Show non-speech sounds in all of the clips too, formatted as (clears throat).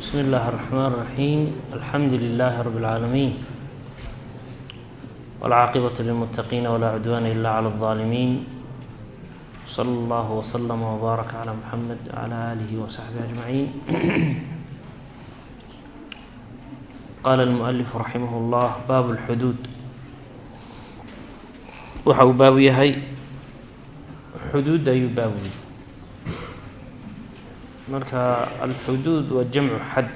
بsم الlh الرحmن الرحيم الحمdu لله رب العاalمين والcاaqبة للمتقين ولا عدوان إلا على الظالمين صلى الله وسلم وbارك على محمد وعلى آله وصحبه أجمعين qال المؤلف رحimه الله bاب الxdوd waxa uu baabu yahay xuduud ayuu baabu yahy marka alxuduud waa jamcu xad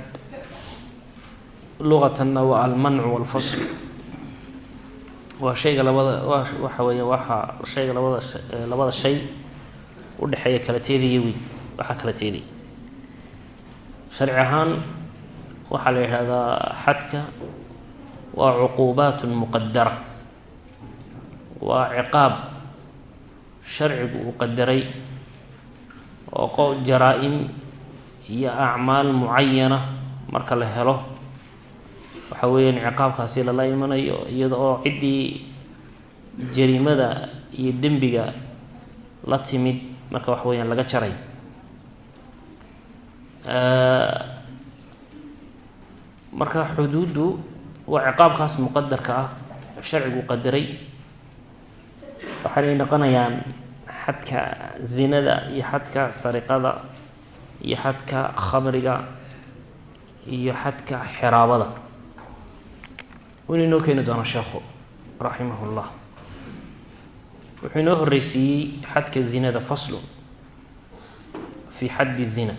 luqatanna waa almancu walfasl. Waa shayga labada waxa weeya waxa shayga labada labada shay udhexeeya kala teedaya wey waxaa kala teedaya sharci ahaan waxaa la yidhahdaa xadka waa cuquubaat muqadara waa ciqaab sharcigu uu qadaray oo jaraa-im iyo acmaal mucayana marka la helo waxa weeyaan ciqaabkaasi lala imanayo iyada oo ciddii jariimada iyo dembiga la timid marka waxa weyaan laga jaray. Marka xuduuddu waa ciqaabkaas muqadarka ah sharcigu qadaray. Waxaanay noqonayaan xadka zinada iyo xadka sariqada iyo xadka khamriga iyo xadka xeraabada waynu inoo keeni doonaa sheekhu raximah llah wuxuu inoo horeysiiyey xadka zinada faslu fi xaddi zina.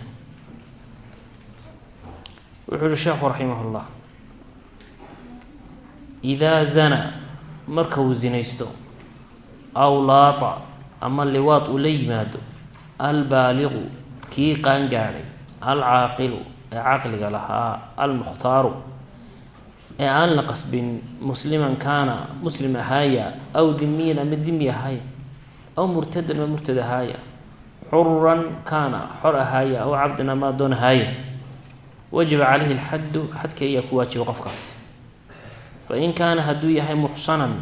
Wuxuu yihi sheekhu raximah llah idaa zana marka uu zinaysto aw laata ama liwaad uu la yimaado albaaliqu kii qaangaadhay alcaaqilu ee caqliga lahaa almukhtaaru ee aan la qasbin musliman kaana muslim ahaaya aw dimiyan ama dimi ahaaya aw murtadan ama murtad ahaaya xururan kaana xor ahaaya aw cabdan ama adoon ahaaya. Wajaba caleyhi lxaddu xadka ayaa ku waajiba qofkaas. Fain kaana hadduu yahay muxsanan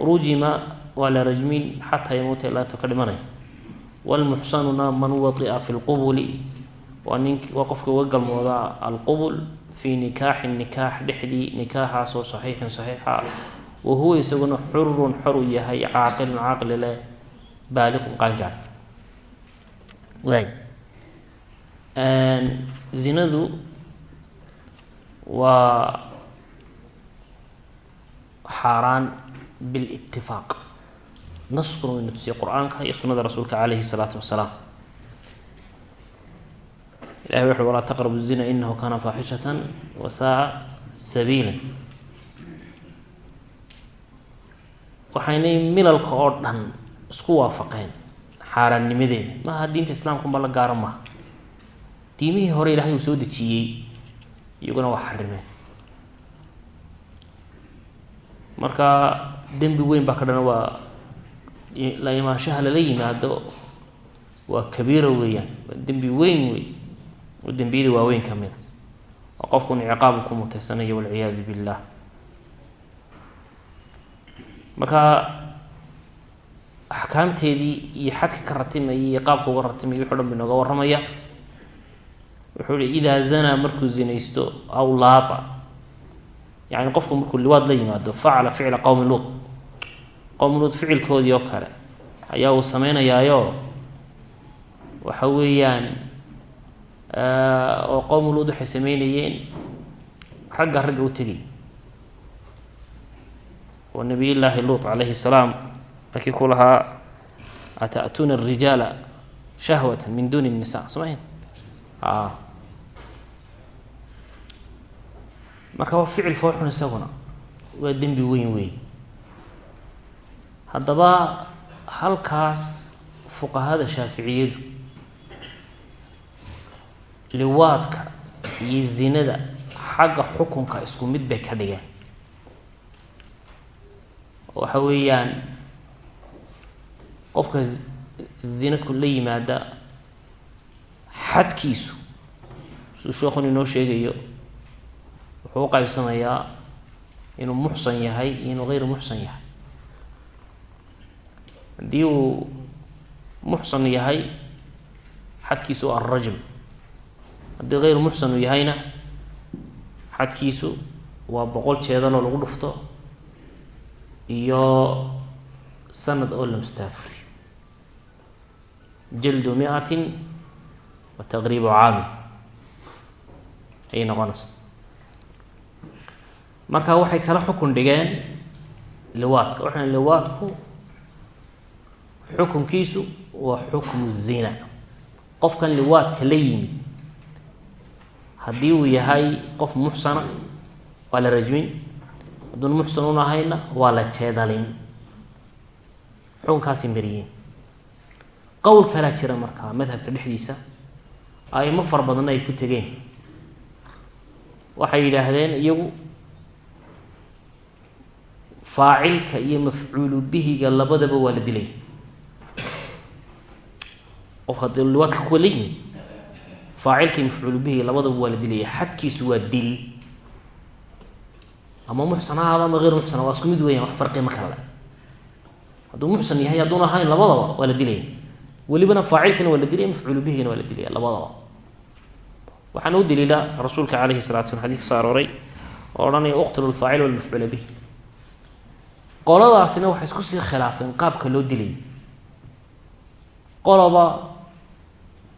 rujima waa la rajmin xataa yamuuta ilaato ka dhimanay wlmuxsanuna man waطi'a fi lqubuli waa nink waa qofka uga galmooda alqubul fii nikaaxi nikaax dhexdii nikaaxaasoo saxiixin saxiixa. Wa huwa isaguna xurun xor u yahay caaqilun caaqli leh baaliqun qaangaar. Waay. Zinadu waa xaaraan bilitifaaq naskuna wayna tusiyey qur'aanka iyo sunada rasuulka caleyhi salaatu wasalaam. Ilahi wuxu walaa taqrabu zina inahu kaana faaxishatan wasaa sabiila waxaynay milalka oo dhan isku waafaqeen xaaraannimadeeda maaha diinta islaamkuma la gaaro maaha diimihii hore ilaahay uu soo dejiyey iyaguna waa xarimeen. Marka dembi weyn baa ka dhana waa la imaanshaha lala yimaado waa kabiiro weeyaan waa dembi weyn wey oo dembiyada waaweyn ka mida oo qofkun ciqaabu ku mutaysanayo walciyaadu billah. Marka axkaamteedii iyo xadka ka ratimaya iyo qaabka uga ratimaya wuxu dhan ba inooga warramaya. Wuxuu hi idaa zanaa markuu zinaysto aw laata yani qofku markuu liwaad la yimaado facala ficla qowmi luut qowmi luut ficilkoodii oo kale. Ayaa uu sameynayaayo? Waxa weeyaan oo qowmi luut waxay sameynayeen ragga ragga u tegay oo nabiy llaahi luut calayhi salaam markii ku lahaa ata'tuuna arijaala shahwata min duuni nisa somayn a marka waa ficil fooxun isaguna. Waa dembi weyn wey haddaba halkaas fuqahada shaaficiyadu liwaadka iyo zinada xagga xukunka isku mid bay ka dhigeen. Waxa weeyaan qofka zinaku la yimaada xadkiisu suu sheekun inoo sheegayo wuxuu u qaybsamayaa inuu muxsan yahay iyo inuu hayr muxsan yahay haddii uu muxsan yahay xadkiisu waa alrajm haddii hayru muxsan uu yahayna xadkiisu waa boqol jeedaloo lagu dhufto iyo sanad oo la mustaafuriyo jaldu miatin wa taqriibu caamin. Ayay noqonaysa. Marka waxay kala xukun dhigeen liwaadka. Waxaan liwaadku xukunkiisu waa xukmu zina. Qofkan liwaadka la yimid haddii uu yahay qof muxsana waa la rajmin. Hadduun muxsan un ahayna waa la jeedalin. Xukunkaasi mariyeen qowl kalaa jira markaa madhabka dhexdiisa aimo fara badanna ay ku tegeen. Waxay yidhaahdeen iyagu faacilka iyo mafcuulu bihiga labadaba waa la dilay qofka haddii liwaadka kuwa la yimid faacilka iyo mafcuulu bihiga labadaba waa la dilaya. Xadkiisu waa dil. Ama muxsan ama hayr muxsan waa isku mid weeyaan wax farqi ma kala hadduu muxsan yahay hadduun ahayn labadaba waa la dilaya. Welibana faacilkana waa la dilaya mafcuulu bihigana waa la dilaya labadaba. Waxaana u daliila rasuulka calayhi salatu slam xadis ka soo arooray oo odhanaya uqtulu lfaacil walmafcuula bihi. Qoladaasina waxay isku sii khilaafeen qaabka loo dilay. Qoloba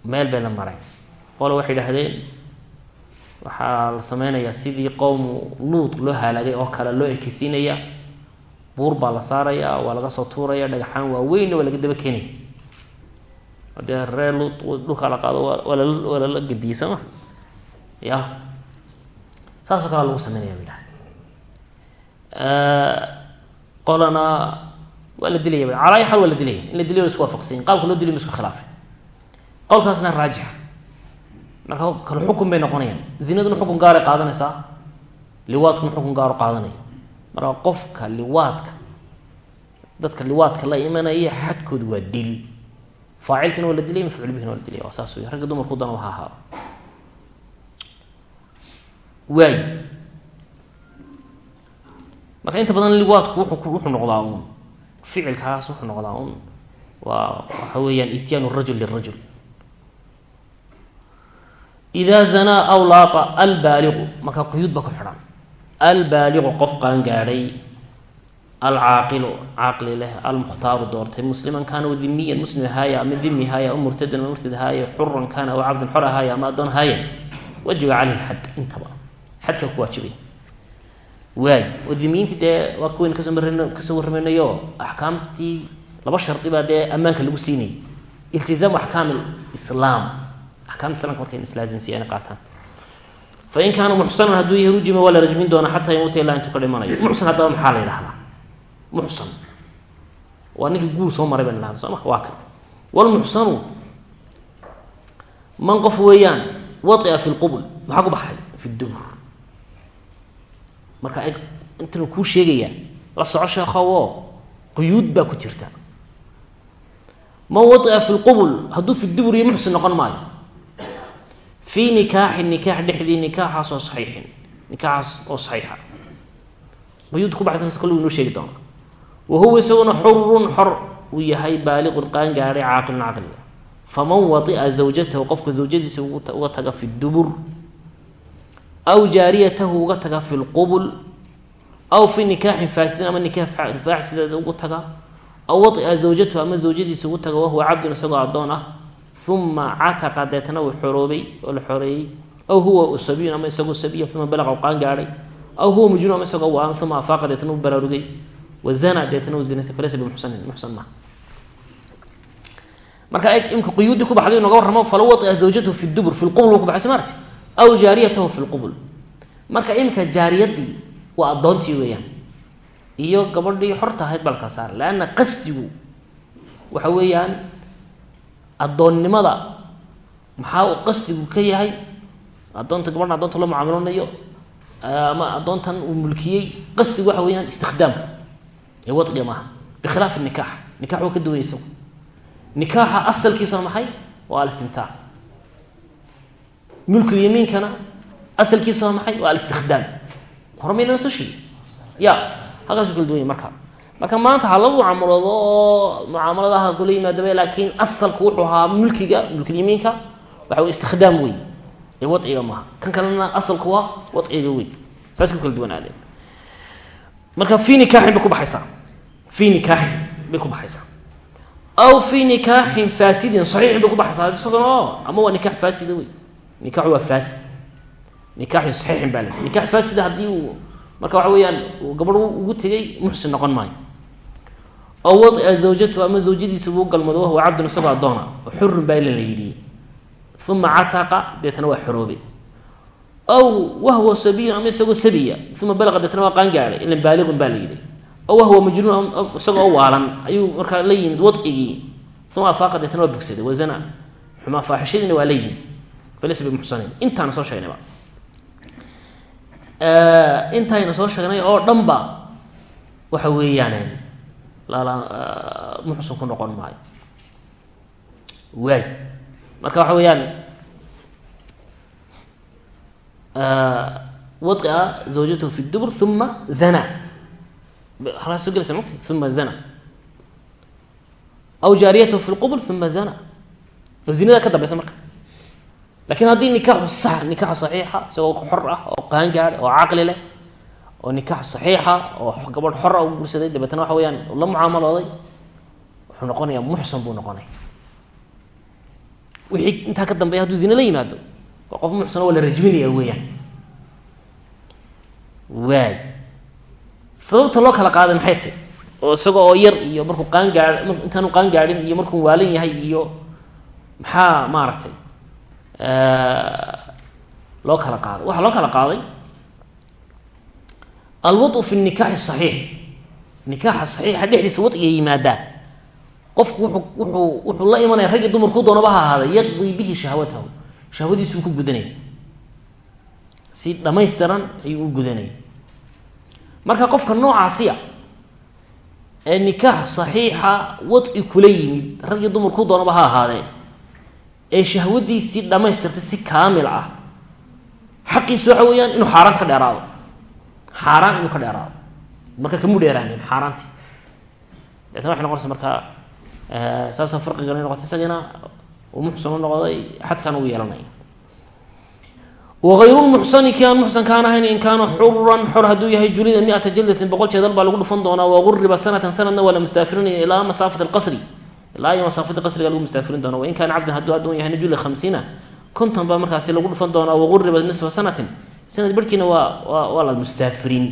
meel bay la mareen qolo waxay idhahdeen waxaa la sameynayaa sidii qowmu luud loo halaagay oo kale loo ekeysiinaya buur baa la saaraya waa laga soo tuuraya dhagaxaan waaweynna waa laga daba keenaya hadee reer luud dhulkaa la qaado waa lala waa lala gediyey soo ma? Ya. Saasoo kalea lagu sameynaya bay dhahdeen qolana waa la dilaya calaa ay xaal waa la dilaya in la dilay isku waafaqsanyin qaabka loo dilay ma isku khilaafay qowlkaasna raajixa. Marka kale xukun bay noqonayaan. Zinaduna xukun gaaray qaadanaysaa. Liwaadkuna xukun gaaro qaadanaya. Marka qofka liwaadka dadka liwaadka la imanaya xadkoodu waa dil. Faacilkana waa la dilay mafcuul bihina waa la dilaya waa saas wey ragga dumarku dana waha ahaado waay. Marka inta badan liwaadku wuxuu wuxuu noqdaa un ficilkaas wuxuu noqdaa un waa waxa weeyaan ityaanu rajul lirajul ida zanaa aw laata albaaliqu markaa quyuud ba ku xidhan albaaliqu qof qaangaadhay alcaaqilu caaqli leh almukhtaaru doortay musliman kaana dimiyan muslim haaya ama dimi haaya murtadan murtad haaya xuran kaana aw cabdan xor haaya ama addoon haaya wajiba caleyhi xad intaba xadkaa ku waajibay waay oo dimiyiintii dee waa kuwaynu ka soo marn ka soo warramaynayo axkaamtii laba shardi baa dee ammaanka lagu siinayay axkaamta islamka markay islaasimsiya inay qaataan fain kaana muxsanan hadduu yahay rujima waa la rajmin doonaa xataa yamuuta ilaa intuu ka dhimanayo muxsan haddaba maxaa la yidhahdaa muxsan waa ninkii guur soo maray ban idhahda soo ma waa kan walmuxsanu man qof weeyaan waia fi lqubl maxaa ku baxay fi dubur marka intan kuu sheegayaa la soco sheekhowo quyuud baa ku jirta man waia fi lqubl hadduu fi dubur iyo muxsin noqon maayo fii nikaaxin nikaax dhexdii nikaaxaas oo saxiixin nikaaxaas oo saxiixa quyuud ku baxsan kale inoo sheegi doona wa huwa isaguna xurun xor uu yahay baaliqun qaan gaadhay caaqilun caqliga faman waia zawjatahu qofka zawjadiisa uga taga fi dubur aw jaariyatahu uga taga fi lqubl aw fi nikaaxin faasidin ama nikaax faasideed ugu taga aw waia zawjatahu ama zawjadiisa ugu taga wahuwa cabdun isagoo addoon ah uma cataqa deetana uu xoroobay oo la xoreeyey. Aw huwa sabiyun ama isagoo sabiya uma balaqa qaan gaadhay. Aw huwa mujnun ama isagoo waan uma afaaqa deetana u baraarugay. Wazana deetana uu zinaystay falaysa bimuxsanin muxsan maaha marka imka quyuudii ku baxday noga warramo fala waia zawjatahu fi dubur fi lqubl ku baxay somaarti aw jaariyatahu fi lqubl marka imika jaariyadii waa addoontii weeyaan. Iyo gabadhii xorta ahayd baa la kala saara leanna qasdigu waxa weeyaan addoonnimada maxaa uu qasdigu ka yahay? Addoonta gabadhan addoonta loo mucaamiloonayo ama addoontan uu mulkiyey qasdigu waxa weeyaan istikdaamka. Ee wadciga maaha bikhilaaf nikaax. Nikax waa ka duwaya isagu nikaaxa asalkiisa waa maxay? Waa alistimtaac mulkulyamiinkana asalkiisa waa maxay? Waa alistikdaam. Hormaynana soo ya halkaasu kala duwanya marka marka maanta ha lagu mucaamaloodo oo mucaamaladaha kula yimaadaba laakiin asalku wuxuu ahaa mulkiga mulkulyamiinka waxa wey istikdaam wey ee wadciga maaha kan kalena asalku waa wadciga wey saas ku kala duwanaadeen marka fii nikaaxin bay ku baxaysaa. Fii nikaaxin bay ku baxaysaa. Aw fii nikaaxin faasidin saxiixin bay ku baxaysaa. Isagana ama waa nikaax faasida wey nikaxu waa faasid. Nikaaxu saxiixin baa le nikax faasida haddii uu marka waxa weeyaan gabadh ugu tegay muxsin noqon maayo oo wadia zawjatu ama zawjadiisa buu galmado wahuwa cabdun isagoo addoona oo xurun baa la yidhi uma cataqa deetana waa xoroobe aw wahwa sabiyun ama isagoo sabiya uma balaqa deetana waa qaangaadhay ilan baaliqun baa la yidhi aw wahwa majnuun isagoo waalan ayuu markaa la yimid wadcigii uma afaaqa deetana waa bogsaday wazana xumaa faaxishadiina waa la yimid falaysa bimuxsanin intaana soo sheegnayba intayna soo sheegnay oo dhan ba waxa weeyaan lala muxsin ku noqon maayo? Waay. Marka waxa weeyaan wadca zawjatahu fi dubur uma zana. Halaas soo gelaysa mugta uma zana. Aw jaariyatahu fi lqubul uma zana. Oo zinada ka dambeysa marka. Lakin haddii nikaaxu sax nikaax saxiixa isagoo xor ah oo qaangaad oo caqli leh oo nikaax saxiixa oo gabadh xor ah u gursaday dabeetna waxa weyaan la mucaamalooday wuxuu noqonayaa muxsan buu noqonaya wixii intaa ka dambeeya hadduu zine la yimaado waa qof muxsano waa la rajminaya weeyaan. Waay. Sababta loo kala qaaday maxay tahy oo isaga oo yar iyo markuu qaangaa intaanu qaangaadhin iyo markuu waalan yahay iyo maxaa maaragtay loo kala qaaday. Waxaa loo kala qaaday alwau fi nikaaxi saxiix. Nikaaxa saxiixa dhexdiisa wadciga yimaadaa qofku wuxuu la imanaya raggi dumarkuu doonaba ha ahaada yaqdii bihi shahwatahu. Shahwadiisuu ku gudanaya si dhamaystiran ayuu u gudanaya marka qofka noocaasiya ee nikaax saxiixa wadci kula yimid raggi dumarkuu doonaba ha ahaadee ee shahwadiisii dhamaystirtay si kaamil ah xaqiisa waxa weeyaan inuu xaaraanta ka dheeraado xaaraan inuu ka dheeraado. Marka kamu dheeraanin xaaraantii deetna waxay noqonaysa markaa saasa farqigan ay noqotay isagana uu muxsan u noqday xadkan uu yeelanaya wahayrulmuxsani ki aan muxsan kaan ahayn in kaana xuran xor hadduu yahay julida mi-ata jaldatin boqol jeedal baa lagu dhufan doonaa waguriba sanatan sanadna waa la mustaafirinaya ilaa masaafat alqasri ilaa iyo masaafada qasriga lagu mustaafirin doona wain kaana cabdan hadduu addoon yahay najula hamsiina konton baa markaasi lagu dhufan doonaa waguriba nisfa sanatin sanad barhkiina waa waa waa la mustaafirin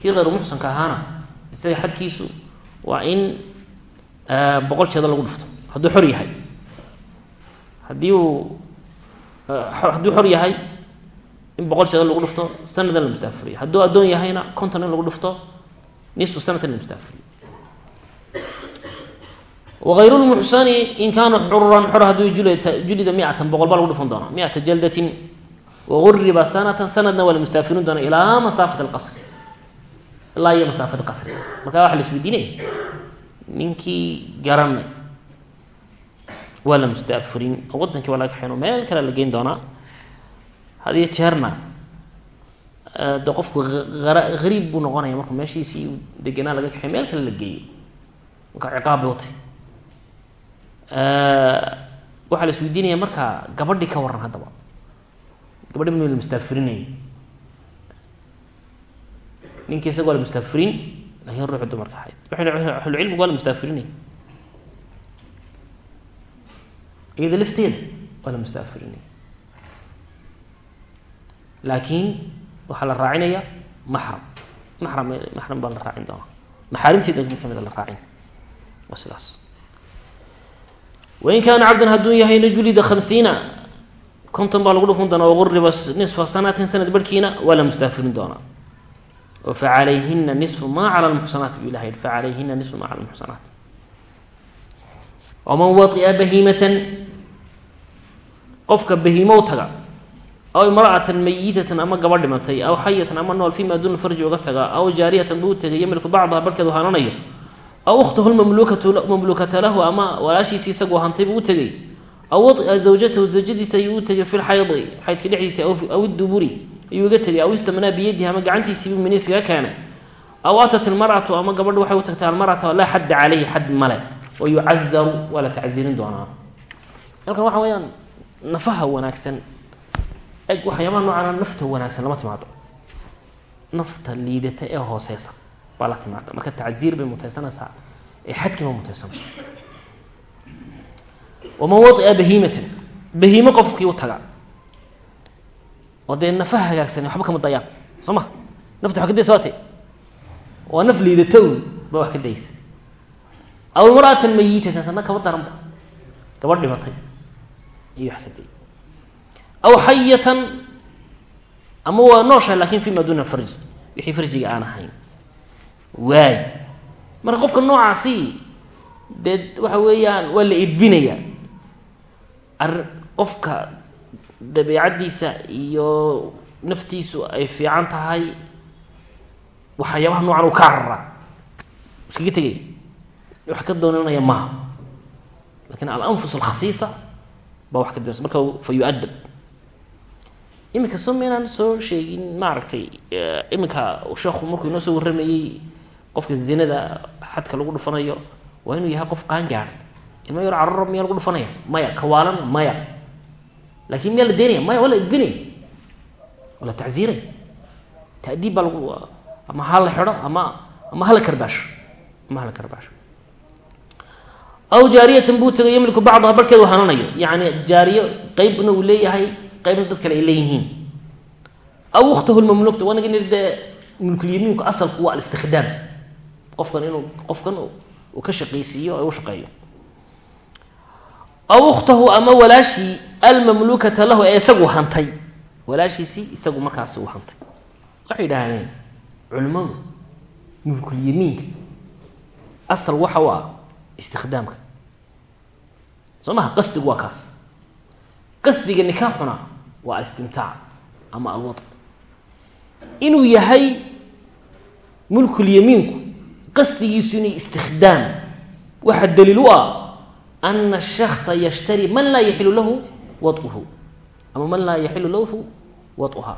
kii hayru muxsanka ahaana isaga xadkiisu waa in boqol jeeda lagu dhufto. Hadduu xor yahay. Haddii uu hadduu xor yahay in boqol jeeda lagu dhufto sanadan la mustaafiriyo hadduu addoon yahayna konton in lagu dhufto nisfu sanatan la mustaafiriyo wغayr lmuxsani in kaana xuran xor hadduu julida miatan boqol baa lagu dhufan doonaa. Miata jaldatin waguriba sanatan sanadna waa la mustaafirin doona ilaa masaafat alqasri ilaa iyo masaafada qasriga marka waxa la isweydiinaya ninkii garanay waa la mustaafirin oo wadankii waa laga kaxeyn oo meel kale la geyn doonaa hadiyo jeerna de qofku hariib buu noqonaya markuu meeshiisii degenaa laga kaxey meel kale la geeyo marka ciqaab bay watay waxaa gabadhi ma la mustaafirinayay ninkii isaga waa la mustaafirin laakiin ruuxu dumarka ahayd. Ahlucilmigu waa la mustaafirinay. Iyada lafteeda waa la mustaafirinay. Laakiin waxaa la raacinaya maxram. Maxram maxram baa la raacin doonaa. Maxaarimteeda mid kamida la raacin. Waa sidaas. Wain kaana cabdan hadduu yahayna julida hamsiina konton baa lagu dhufan doonaa waguriba nisfa sanatin sanad barhkiina waa la mustaafirin doonaa. Oo facalayhina nisfu maa cala lmuxsanaat bu ilah yihi facalayhina nisfu maa cala lmuxsanaat waman waطia bahiimatan qofka bahiimow taga aw imra'atan mayitatan ama gaba dhimatay aw xayatan ama nool fima duuna farji uga taga aw jaariyatan buu tegay yamliku bacdaha barhkeedu hananayo aw ukhtahu mamlukata lahu ama walaashiisi isagoo hantay buu u tegay aw waطia zawjatahu zawjadiisa ayuu u tegay fi lxaydi xaydka dhexdiisa aw iduburi ayuu aw istamnaa biyadihi ama gacantiisiibuu miniiskaga keenay aw atat ilmar'atu ama gabadhu waxay u tagtay almar'ata laa xadda caleyhi xad male wa yucazaru waa la tacziirin doonaa halkan waxa weyaan nafaha wanaagsan eg waxyaabaha noocaana nafta wanaagsan lama timaado nafta liidata ee hooseysa baa la marka tacziir bay mutaysanaysaa ee xadkiima mutaysanayso waman waia bahiimatan bahiime qofkii u taga oo dee nafaha hagaagsan waxba kama dayaan soo ma nafta wax ka daysa waate waa naf liidata un baa wax ka daysa aw imra'atan mayitatan tana kaba daranba gabadh dhimatay iyo wax ka day aw xayatan ama waa nooshahay laakiin fi ma duuna farji wixii farjiga aan ahayn waay dee waxa weeyaan waa la edbinaya ar qofka dabeicaddiisa iyo naftiisu ay fiican tahay waxyaabaha noocan uu ka cararaa iskaga tegaya wax ka doonanaya maaha laakiin alanfus alkhasiisa baa wax ka doonaysa. Marka fa yu-adab iminka soo maynaan soo sheegin maaragtay iminka sheekhu markuu inoo soo warramayey qofka zinada xadka lagu dhufanayo waa inuu yahay qof qaangaada ilma yar cararo miyaa lagu dhufanaya maya kawaalan maya. Lakin miyaa la deynaya maya waa la edbinaya waa la tacziiraya ta'diib baa lagu ama ha la xidho ama ama hala karbaasho ama hala karbaasho aw jaariyatan buu tagay yamliku bacdaha barkeedu hananayo. Yani jaariyo qeybna uu leeyahay qaybna dad kale ay leeyihiin aw ukhtahu lmamluukta waa naga dee mulkulyamiinku asalku waa alistikhdaam qofkan inuu qofkan uu ka shaqaysiiyo u shaqeeyo aw ukhtahu ama walaashii almamluukata lahu ee isagu hantay. Walaashiisii isagu markaasi uu hantay. Waxay yidhaahdeen culimmadu mulkulyamiinka asal waxa u ah istikhdaamka. Soo maha qasdigu waa kaas. Qasdiga nikaaxuna waa alistimtaac ama alwad. Inuu yahay mulkulyamiinku qasdigiisu inay istikhdaam. Waxaa daliil u ah ana ashaksa yashtari man laa yaxilu lahu waduhu ama man laa yaxilu lahu waduha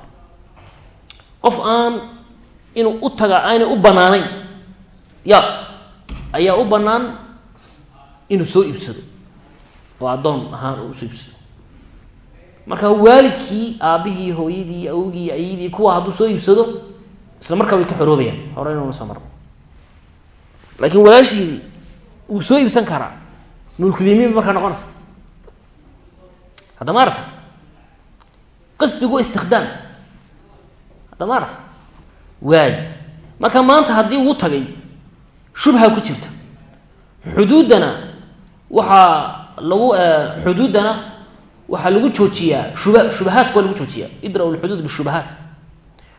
qof aan inuu u taga aanay u banaanayn ya ayaa u banaan inuu soo iibsado oo addoon ahaan uu u soo iibsado marka waalidkii aabihii hooyadii awgii ayadii kuwa hadduu soo iibsado isla markaa way ka xoroobayaan hore inuuna soo marno laakiin walaashii wuu soo iibsan karaa mulkulyamiin markaa noqonaysa. Hadda maarata qasdigu waa istikhdaam. Hadda maarata waay. Marka maanta haddii uu tagay shubha ku jirta. Xuduuddana waxaa lagu xuduuddana waxaa lagu joojiyaa shuba shubahaadka waa lagu joojiyaa. Idra-u lxuduud bishubahaat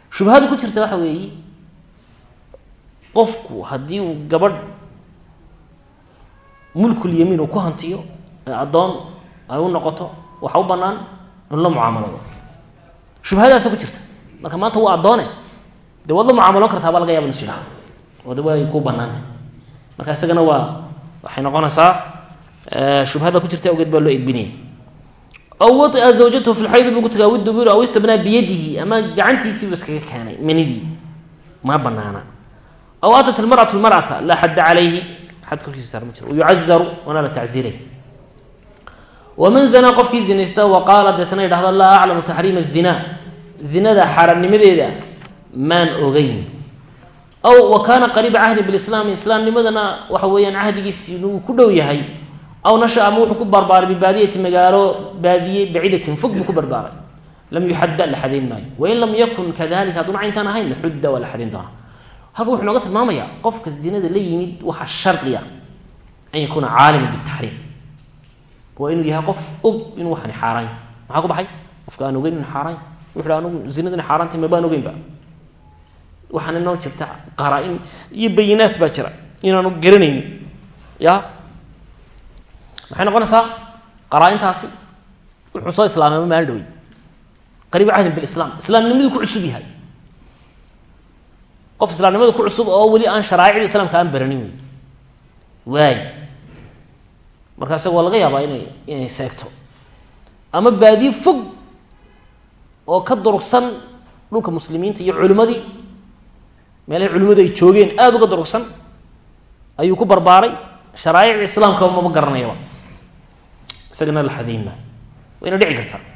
shubahada ku jirta waxa weeye qofku haddii uu gabadh mulkulyamiin uu ku hantiyo ee addoon ay u noqoto waxa u banaan in la mucaamalado shubhadaasa ku jirta. Marka maanta waa addoone dee waad la mucaamaloon kartaa baa laga yaba nis yidhaha way ku banaantay marka isagana waa waxay noqonaysaa shubhada ku jirta awgeed baa loo edbinaya aw waia zawjatahu fi lxayd buu ku tagaa widubur aw istabnaa biyadihi ama gacantiisiibu iskaga keenay manidii ma banaana aw atat ilmaratu lmarata laa xadda calayhi xad korkiisa saar ma jiro. Wayucazaru waana la tacziiray. Waman zanaa qofkii zinaysta wa qaala deetana yidhahda laa aclamu taxriima zina zinada xaaraamnimadeeda maan ogeyn. Aw wa kaana qariiba cahdi bilislaami islaamnimadana waxa weeyaan cahdigiisi uu ku dhow yahay. Aw nasha ama wuxuu ku barbaaray bibaadiyati magaalo baadiye baciidatin fog buu ku barbaaray. Lam yuxadda la xadayn maayo. Wain lam yakun kadalika hadduna caynkaan ahayn xudda waa la xadayn doonaa halka wuxuu nooga tilmaamayaa qofka zinada la yimid waxaa shardiya an yakuuna caalima bitaxriim waa inuu yahay qof og inuu waxani xaaraan maxaa ku baxay? Qofka aan ogeyn inu xaaraan wuxu ha anugu zinadu ina xaaraantay mabaan ogeynba waxaana inoo jirta qaraa-in iyo bayinaat baa jira inaanu garanaynin. Ya? Maxay noqonaysaa? Qaraa-intaasi wuxuu soo islaamay ma maalin dhawey qariiba cahdin bilislaam. Islaamnimaduu ku cusub qof islaamnimada ku cusub oo weli aan sharaa'icda islaamka aan baranin wey waay. Marka isaga waa laga yaabaa inay inay seegto. Ama baadiye fog oo ka durugsan dhulka muslimiinta iyo culimmadii meelahay culimmadu ay joogeen aada uga durugsan ayuu ku barbaaray. Sharaaicda islaamkaba maba garanayaba. Isagana la xadayn wayna dhici kartaa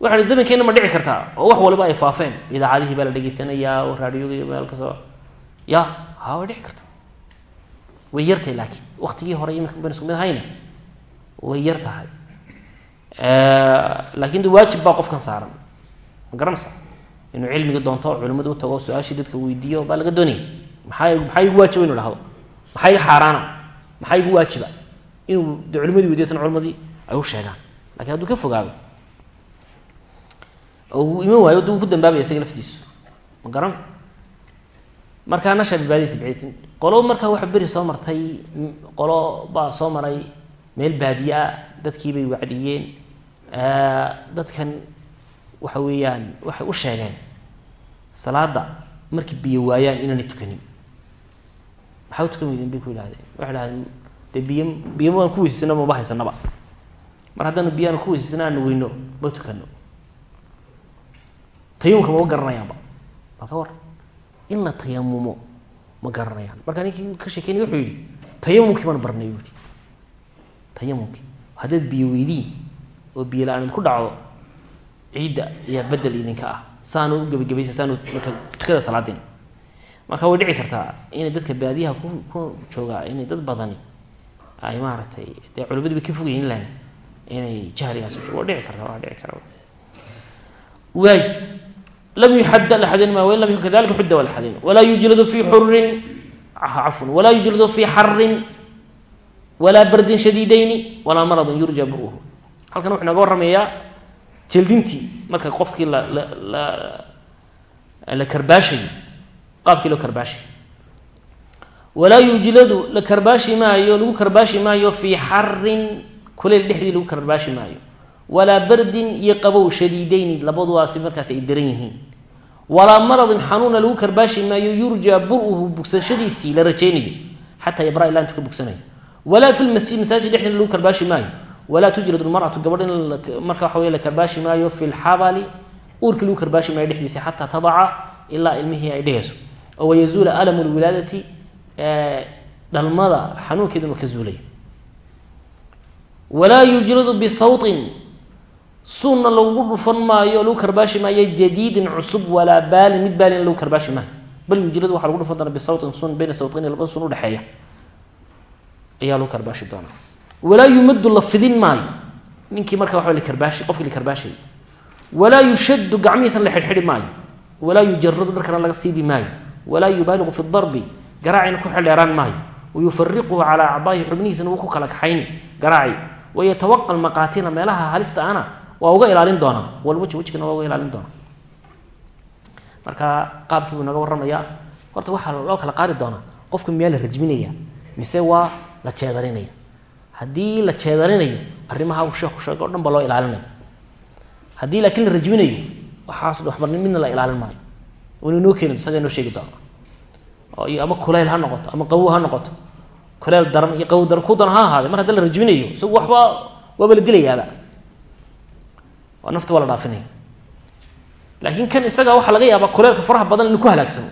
waxa hi zamankeena ma dhici kartaa. Oo wax waliba ay faafeen. Idaacadihii baa la dhegeysanayaa oo raadiyogii meel ka soo ya ha way dhici kartaa. Way yartahay laakiin. Waktigii hore imika ban isku mid ahayna way yar tahay. Laakin de waajib baa qofkan saaran. Ma garanaysa? Inuu cilmiga doonto culimada u tago su'aashii dadka weydiiyo baa laga doonaya maxaa maxaa igu waajiba inu dhahdo maxaa iga xaaraana? Maxaa igu waajiba? Inuu de culimadii weydiyo tan culimadii ay u sheegaan. Lakin hadduu ka fogaado oo uu iman waayo du ku dambaabaya isaga laftiisu. Ma garan? Markaa nasha bibaadiyati biciitin qolo markaa waxa beri soo martay qolo baa soo maray meel baadiye dadkii bay wacdiyeen dadkan waxa weeyaan waxay u sheegeen salaada markay biyo waayaan inaanay tukanin. Maxaa u tukan bay ku yihahdeen waxay dhahdeen dee biyo biyo waan ku weysasana maba haysanaba mar haddaanu biyo aan ku weysasana aanu weyno ma tukano tayamumka mama garanayaanba. Bal ka war. In la tayamumo ma garanayaan markaa ninkii ka sheekeynay wuxuu yihi tayamumkii baan barnay bu yihi tayamumkii haddaad biyo weydiin oo biyo la'aan idinku dhacdo ciidda ayaa bedel idinka ah. Saanu u gebagabaysa saanu marka tukada salaadiina marka way dhici kartaa inay dadka baadiyaha ku ku joogaa inay dad badani ay maaragtay dee culimadii bay ka fogyihin lan inay jahligaas waa dhici karta waa dhici kara waay lam yuxad laxadin ma wain lam yakun kadalika xudda walaxadin walaa yujladu fi xurin cafwan walaa yujladu fi xarin walaa bardin shadiidayni walaa maradin yurja buruhu halkan wuxuu naga warramayaa jeldintii marka qofkii la la la la karbaashayo qaabkii loo karbaashay walaa yujladu la karbaashi maayo lagu karbaashi maayo fii xarin kuleyl dhexdii lagu karbaashi maayo walaa bardin iyo qabow shadiidayni labaduaasi markaas ay daran yihiin. Walaa maradin xanuuna lagu karbaashi maayo yurjaa bur-uhu bugsashadiisii la rajaynayo. Xataa yabra ilaa intu ka bugsanayo walaa fi lmasjid masaajid dhexdeeda lagu karbaashi maayo. Walaa tujlad lmaratu gabadh marka waxa wey la karbaashi maayo fi lxabali uurkii lagu karbaashi maayo dhexdiisa xataa tadaca ilaa ilmihii ay dhehayso oo wayazuula alamu lwilaadati dhalmada xanuunkeeduna ka zuulayo. Walaa yujladu bisawtin suunna lagu dhufan maayo lagu karbaashi maayo jadiidin cusub walaa baalin mid baalina lagu karbaashi maayo. Bal yujladu waxa lagu dhufan doona bisawtin sun bayna sawtayni labada sun udhexeeya ayaa lagu karbaashi doonaa walaa yumadu la fidin maayo. Ninkii marka waa lakarbaashi qofkii la karbaashayay walaa yushadu gacmihiisna la xidhxidhi maayo. Walaa yujaradu dharkana laga siibi maayo. Walaa yubaaliqu fi darbi garaacina ku xeldheeraan maayo. Wayufariquhu calaa acdaahi xubnihiisna wuu ku kala kaxayni garaaci. Wayatawaqa maqaatina meelaha halista ana waa uga ilaalin doonaa walweji wejigana waa uga ilaalin doonaa marka qaabkii buu naga warramayaa. Horta waxaa loo kala qaadi doonaa qofka miyaa la rajminaya mise waa la jeedarinaya haddii la jeedarinayo arrimaha uu sheeku sheego dhan ba loo ilaalinaya haddii laakiin la rajminayo waxaas waxba midna la ilaalin maayo. Wana inoo keeni isaga inoo sheegi doona. Oo ama kulayl ha noqoto ama qawow ha noqoto. Kulayl daran iyo qawow daran ku daran ha ahaade mar hadda la rajminayo isagu waxba waaba la dilayaaba oo nafta waa la dhaafinaya laakiin kan isaga waxaa laga yaabaa kuleylka faraha badan inuu ku halaagsamo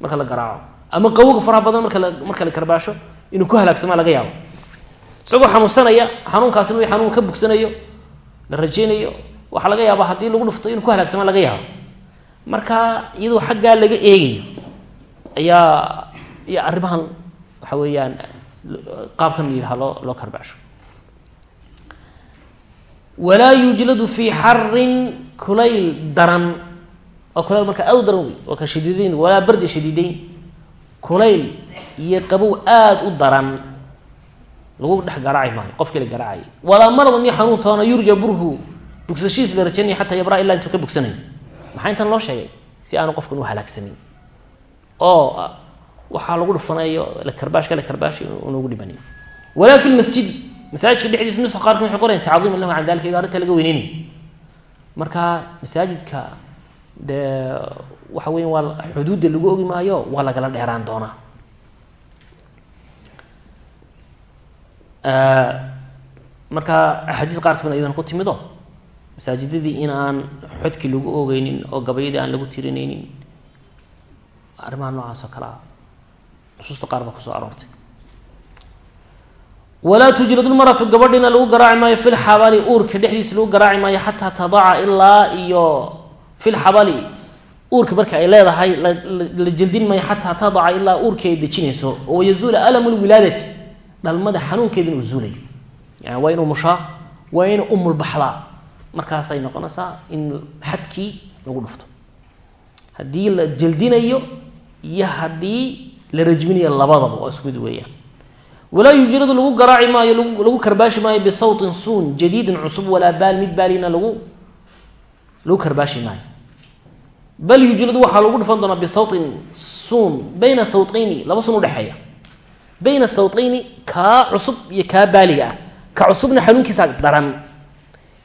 marka la garaaco. Ama qawowga faraha badan marka marka la karbaasho inuu ku halaagsama laga yaabo. Isagoo xanuunsanaya xanuunkaasina wi xanuun ka bugsanayo la rajaynayo waxaa laga yaabaa haddii lagu dhufto inuu ku halaagsama laga yaabo. Marka iyadoo xaggaa laga eegayo ayaa iyo arrimahan waxa weeyaan qaabkan la yidhaha loo loo karbaasho walaa yujladu fii xarin kulayl daran oo kulayl marka u daran wey waa ka shadiidayn walaa bardi shadiidayn kulayl iyo qabow aada u daran. Lagu dhex garaaci maayo qofkii la garaacayay walaa maradan iyo xanuun toona yurja burhu bugsashihiis la rajaynaya xataa yabraa ilaa intuu ka bugsanayo maxaa intan loo sheegay? Si aanu qofkan u halaagsanin. Oo waxaa lagu dhufanayo la karbaashka la karbaashi unugu dhimanayo walaa fi lmasjidi masaajidka dhexdiisa nusa qaarkan waxay qorayan tacdiiman lahu can dalika iyadoo arrinta laga weyneynay marka masaajidka dee waxa weya waa xuduudda lagu ogi maayo waa lagala dheeraan doonaa. Marka axaadiis qaar ka mid ayadana ku timido masaajidadii in aan xodkii lagu ogeynin oo gabayadii aan lagu tirinaynin arrimaha noocaas oo kale ah nusuusta qaar baa ku soo aroortay walaa tujlad lmaratu gabadhina lagu garaaci maayo fi lxabali uurka dhexdiisa lagu garaaci maayo xataa tadaca ilaa iyo fi lxabali uurka marka ay leedahay la jeldin maayo xataa tadaca ilaa uurka ay dejinayso oo wayazuula alamu lwilaadati dhalmada xanuunkeeda inuu zuulayo yani waa inuu mushaa waa ina umulbaxdaa markaasay noqonaysaa in xadkii lagu dhufto haddii la jeldinayo iyo haddii la rajminayo labadaba waa isku mid weeyaan walaa yujradu lagu garaaci maayo lagu karbaashi maayo bisawtin suun jadiidin cusub walaa baal mid baalina lagu lagu karbaashi maayo. Bal yujradu waxaa lagu dhufan doonaa bisawtin suun bayna sawtayni laba sun udhexeeya bayna sawtayni kaa cusub iyo kaa baaliga ah. Ka cusubna xanuunkiisa daran.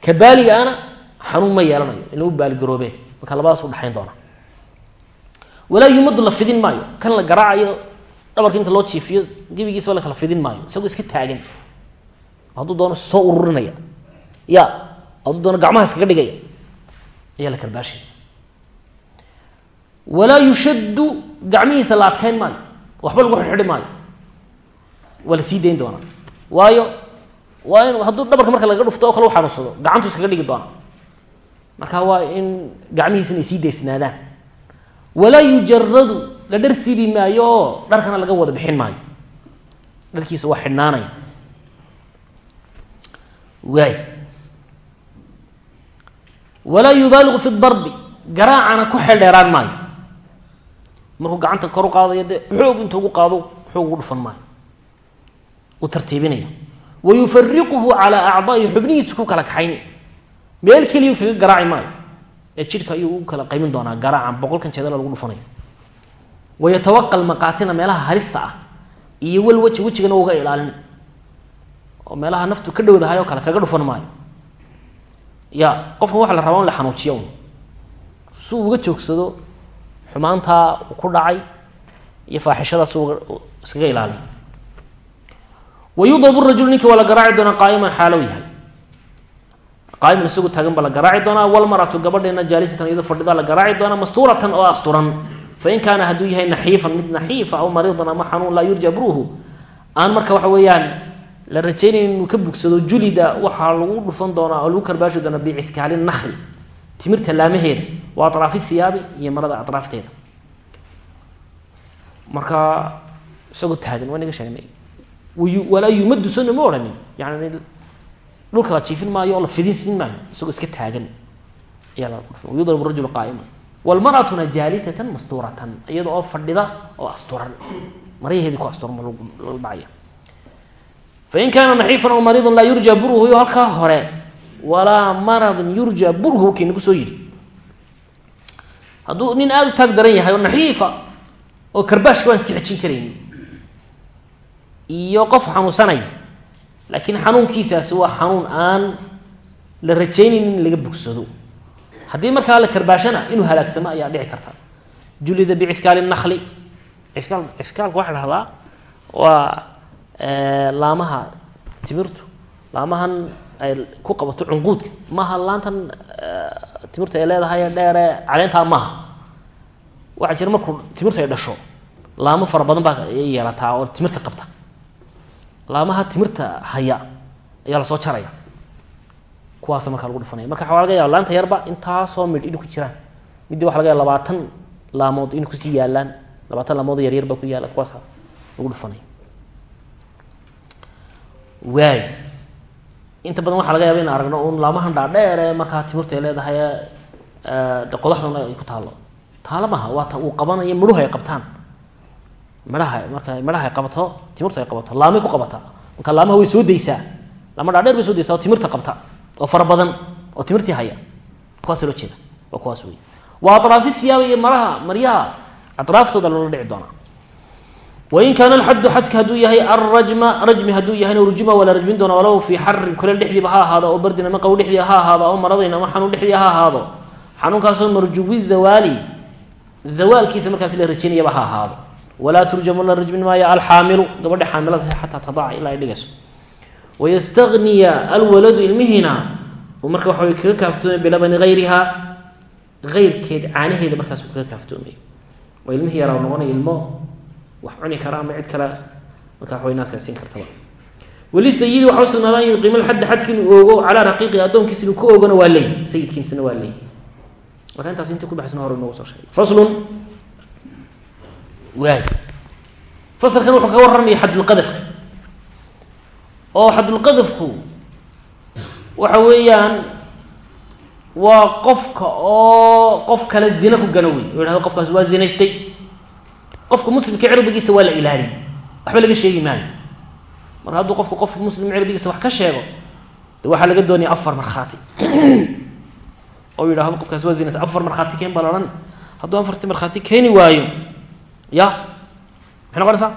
Ka baaliga ana xanuun ma yeelanayo in lagu baaligaroobe marka labadaas udhexayn doona walaa yumadu la fidin maayo. Kan la garaacayo dhabarka inta loo jiifiyo gebigiisaba la kala fidin maayo isagoo iska taagan hadduu doono soo ururinaya ya hadduu doono gacmaha iskaga dhigaya ayaa la karbaashaya walaa yushaddu gacmihiisa la adkayn maayo waxba lagu xidhxidhi maayo. Waa la sii dayn doonaa. Waayo waa in hadduu dhabarka marka laga dhufto oo kale u xanuunsado gacantu iskaga dhigi doona marka waa in gacmihiisana ay sii daysnaadaan. Walaa yujaradu la dhar siibi maayo dharkana laga wada bixin maayo. Dharkiisa waa xidhnaanaya. Waay. Walaa yubaaliqu fi darbi garaacana ku xeldheeraan maayo. Markuu gacanta kor u qaadayo dee xoog inta ugu qaado xoog ugu dhufan maayo. Uu tartiibinaya. Wa calaa acdaa'ihi xubnihiisu ku kala kaxayni. Meel keliyu kaga garaaci maayo. Ee jidhka ayuu u kala qaymin doonaa garaacan boqolkan jeedala lagu dhufanayo wayatawaqal maqaatina meelaha halista ah iyo wal weji wejigana uga ilaalin oo meelaha naftu ka dhowdahay oo kale kaga dhufan maayo ya qofkan waxa la rabaa in la xanuujiyo si uu uga joogsado xumaantaa uu ku dhacay iyo faaxishadaas iskaga ilaaliyo wa yudrabu rajulu ninkii waa la garaaci doonaa qaa'iman xaalow yahay qaaiman isagoo taagan baa la garaaci doonaa walmaratu gabadheena jaalisatan iyadoo fadhida la garaaci doonaa mastuuratan oo asturan fain kaana hadduu yahay naxiifan mid naxiifa aw mariidan ama xanuun laa yurja bruhu aan marka waxa weeyaan la rajaynayn inuu ka bugsado julida waxaa lagu dhufan doonaa oo lagu karbaashi doonaa bicikaali nakli timirta laamaheeda wa atraafi hiyaabi iyo marada atraafteeda. Marka isagoo taagan waa naga sheegnay walaa yumadu sona ma odhanin. Yani dhulka la jiifin maayo oo la fidin siin maayo isagoo iska walmaratuna jaalisatan mastuuratan iyada oo fadhida oo asturan maryaheedii ku asturan lagu dhacaya fain kaana naxiifan aw mariidan laa yurja burhu iyo halkaa hore walaa maradin yurja burhu kii nagu soo yidhi hadduu nin aada u taag daran yahay oo naxiifa oo karbaashka baan iska xejin karayni iyo qof xanuunsanaya laakiin xanuunkiisaasi waa xanuun aan la rajaynayn in laga bogsado haddii markaa la karbaashana inuu halaagsamo ayaa dhici karta. Julida bicikaali nakli cikaal cikaalka waxa la hahdaa waa laamaha timirtu laamahan ay ku qabato cunquudka. Maaha laantan timirtu ay leedahay dheere caleentaa maaha. Waxaa jira markuu timirtu ay dhasho laamo fara badan baa yeelataa oo timirta qabta. Laamaha timirta haya ayaa la soo jaraya kuwaasa markaa lagu dhufanaya marka waxaa laga yaaba laanta yarba intaasoo midh in ku jiraan. Middi waxa laga yaaba labaatan laamood in ku sii yaalaan. Labaatan laamood yaryar baa ku yaalla kuwaasa lagu dhufanaya waay inta badan waxaa laga yaaba in aragno un laamahan dhaadheer ee markaa timirtu ay leedahay de qodaxduna ay ku taalo taalo maha waa ta uu qabanayo midhuhu ay qabtaan. Midhaha marka midhaha ay qabato timirtu ay qabato laamay ku qabataa. Marka laamaha way soo daysaa. Laama dhaadheer bay soo daysaa timirta qabta oo fara badan oo timirtii haya. Kuwaas loo jeeda waa kuwaas wey wa atraafi hiyaaba iyo maraha maryaha atraaftooda loola dhici doonaa. Wain kaana alxaddu xadka hadduu yahay alrajma rajmi hadduu yahayna rujima waa rajmin doona walow fii xarin kuleel dhexdiiba ha ahaado oo bardin ama qaw dhexdii ha ahaado aw maradayn ama xanuun dhexdii ha ahaado. Xanuunkaasoo marjuwi zawaali zawaalkiisa markaas la rajaynayaba ha ahaado. Walaa turjamu la rajmin maayo alxaamilu gabadha xaamilada xataa tadaca ilaa ay dhigayso wayastagniya alwaladu ilmihiina uu marka waxa kaga kaaftoomay bilabani hayriha heyrkeed caanaheeda markaas kaga kaaftoomay waa ilmihii yaraa noqonaya ilmo wax cuni kara ama cid kale markaa waxaway naaska siin kartaba weli sayidi waxa u sugnaadaa an yuqiima lxadda xadka oogo calaa raqiiqi addoonkiisa inuu ka oogona waa leey sayidkiisana waa leey marka intaas intii kubaxsna hore inoogu soo sheegay faslun waay fasalkan wuxuu kaga warramaya xadulqadafka oo xadulqadafku waxa weeyaan waa qofka oo qof kale zina ku gano wey oo yhahdo qofkaas waa zinaystay. Qofka muslimka cirdigiisa waa la ilaaliyay waxba laga sheegi maayo. Marka hadduu qofku qof muslim cirdigiisa wax ka sheego de waxaa laga doonaya afar markhaati. (clears throat) Oo yidhahdo qofkaas waa zinaystay. Afar markhaati keen baa la odhan. Hadduu afartii markhaati keeni waayo ya maxay noqonaysaa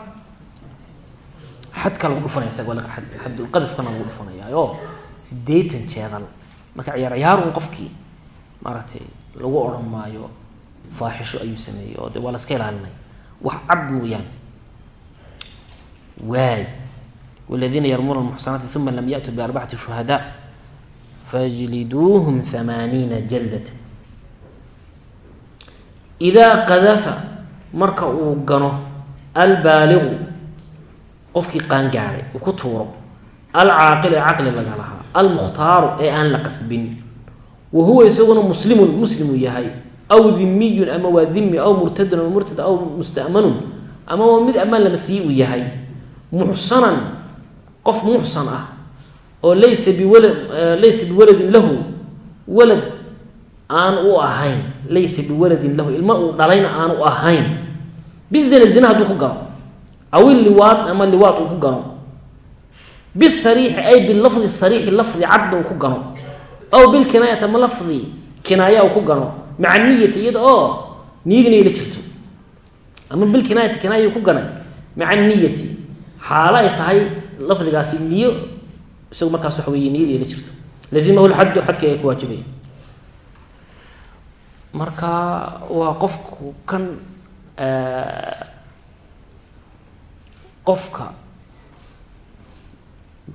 xadka lagu dhufanaya isaga xadulqadafkana lagu dhufanaya oo siddeetan jeedal marka ciyaar ciyaar qofkii maaragtay lagu odhan maayo faaxisho ayuu sameeyey oo de waa la iska ilaalinay. Wax cad mooyaane. Waay. Waladiina yarmuuna almuxsanaati uma lam yaأtuu biarbacati shuhadaa fajliduuhum hamaaniina jaldata idaa qadafa marka uu gano albaaligu qofkii qaangaadhay uu ku tuuro alcaaqil ee caqli laga lahaa almukhtaaru ee aan la qasbin wa huwa isaguna muslimun muslimu yahay aw dimiyun ama waa dimi aw murtadun ama murtad aw mustamanun ama waa mid amaan lama sii u yahay. Muxsanan qof muxsan ah oo laysa biwala laysa biwaladin lahu walad aan u ahayn laysa biwaladin lahu ilma uu dhalayna aan u ahayn. Bizina zina hadduu ku galo aw iliwaad ama liwaad uu ku galo bisariixi ay bilafdi sariixi lafdi cadda uu ku gano. Aw bilkinaayati ama lafdi kinaaya uu ku gano. Maca niyati iyada oo niyadina ay la jirto. Ama bilkinaayati kinaaya ku ganay. Maca xaalo ay tahay lafdigaasi niyo isagu markaas waxa weeye niyadii ay la jirto. Lazimahu lxaddu xadka ayaa ku waajibaya. Marka waa qofku kan qofka